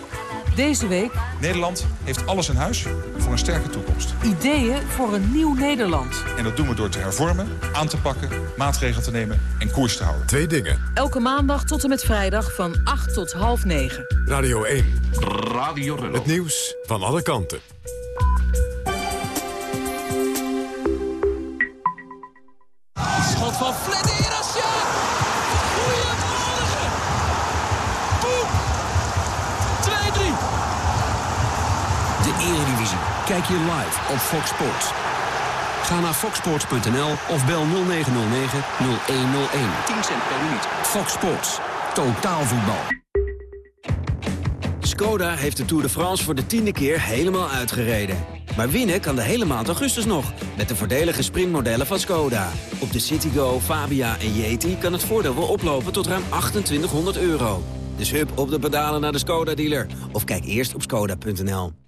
Deze week... Nederland heeft alles in huis voor een sterke toekomst. Ideeën voor een nieuw Nederland. En dat doen we door te hervormen, aan te pakken, maatregelen te nemen en koers te houden. Twee dingen. Elke maandag tot en met vrijdag van 8 tot half 9. Radio 1. Radio Rello. Het nieuws van alle kanten. Kijk je live op Fox Sports. Ga naar foxsports.nl of bel 0909-0101. 10 cent per minuut. Fox Sports. Totaal voetbal. Skoda heeft de Tour de France voor de tiende keer helemaal uitgereden. Maar winnen kan de hele maand augustus nog, met de voordelige sprintmodellen van Skoda. Op de Citigo, Fabia en Yeti kan het voordeel wel oplopen tot ruim 2800 euro. Dus hup op de pedalen naar de Skoda-dealer. Of kijk eerst op skoda.nl.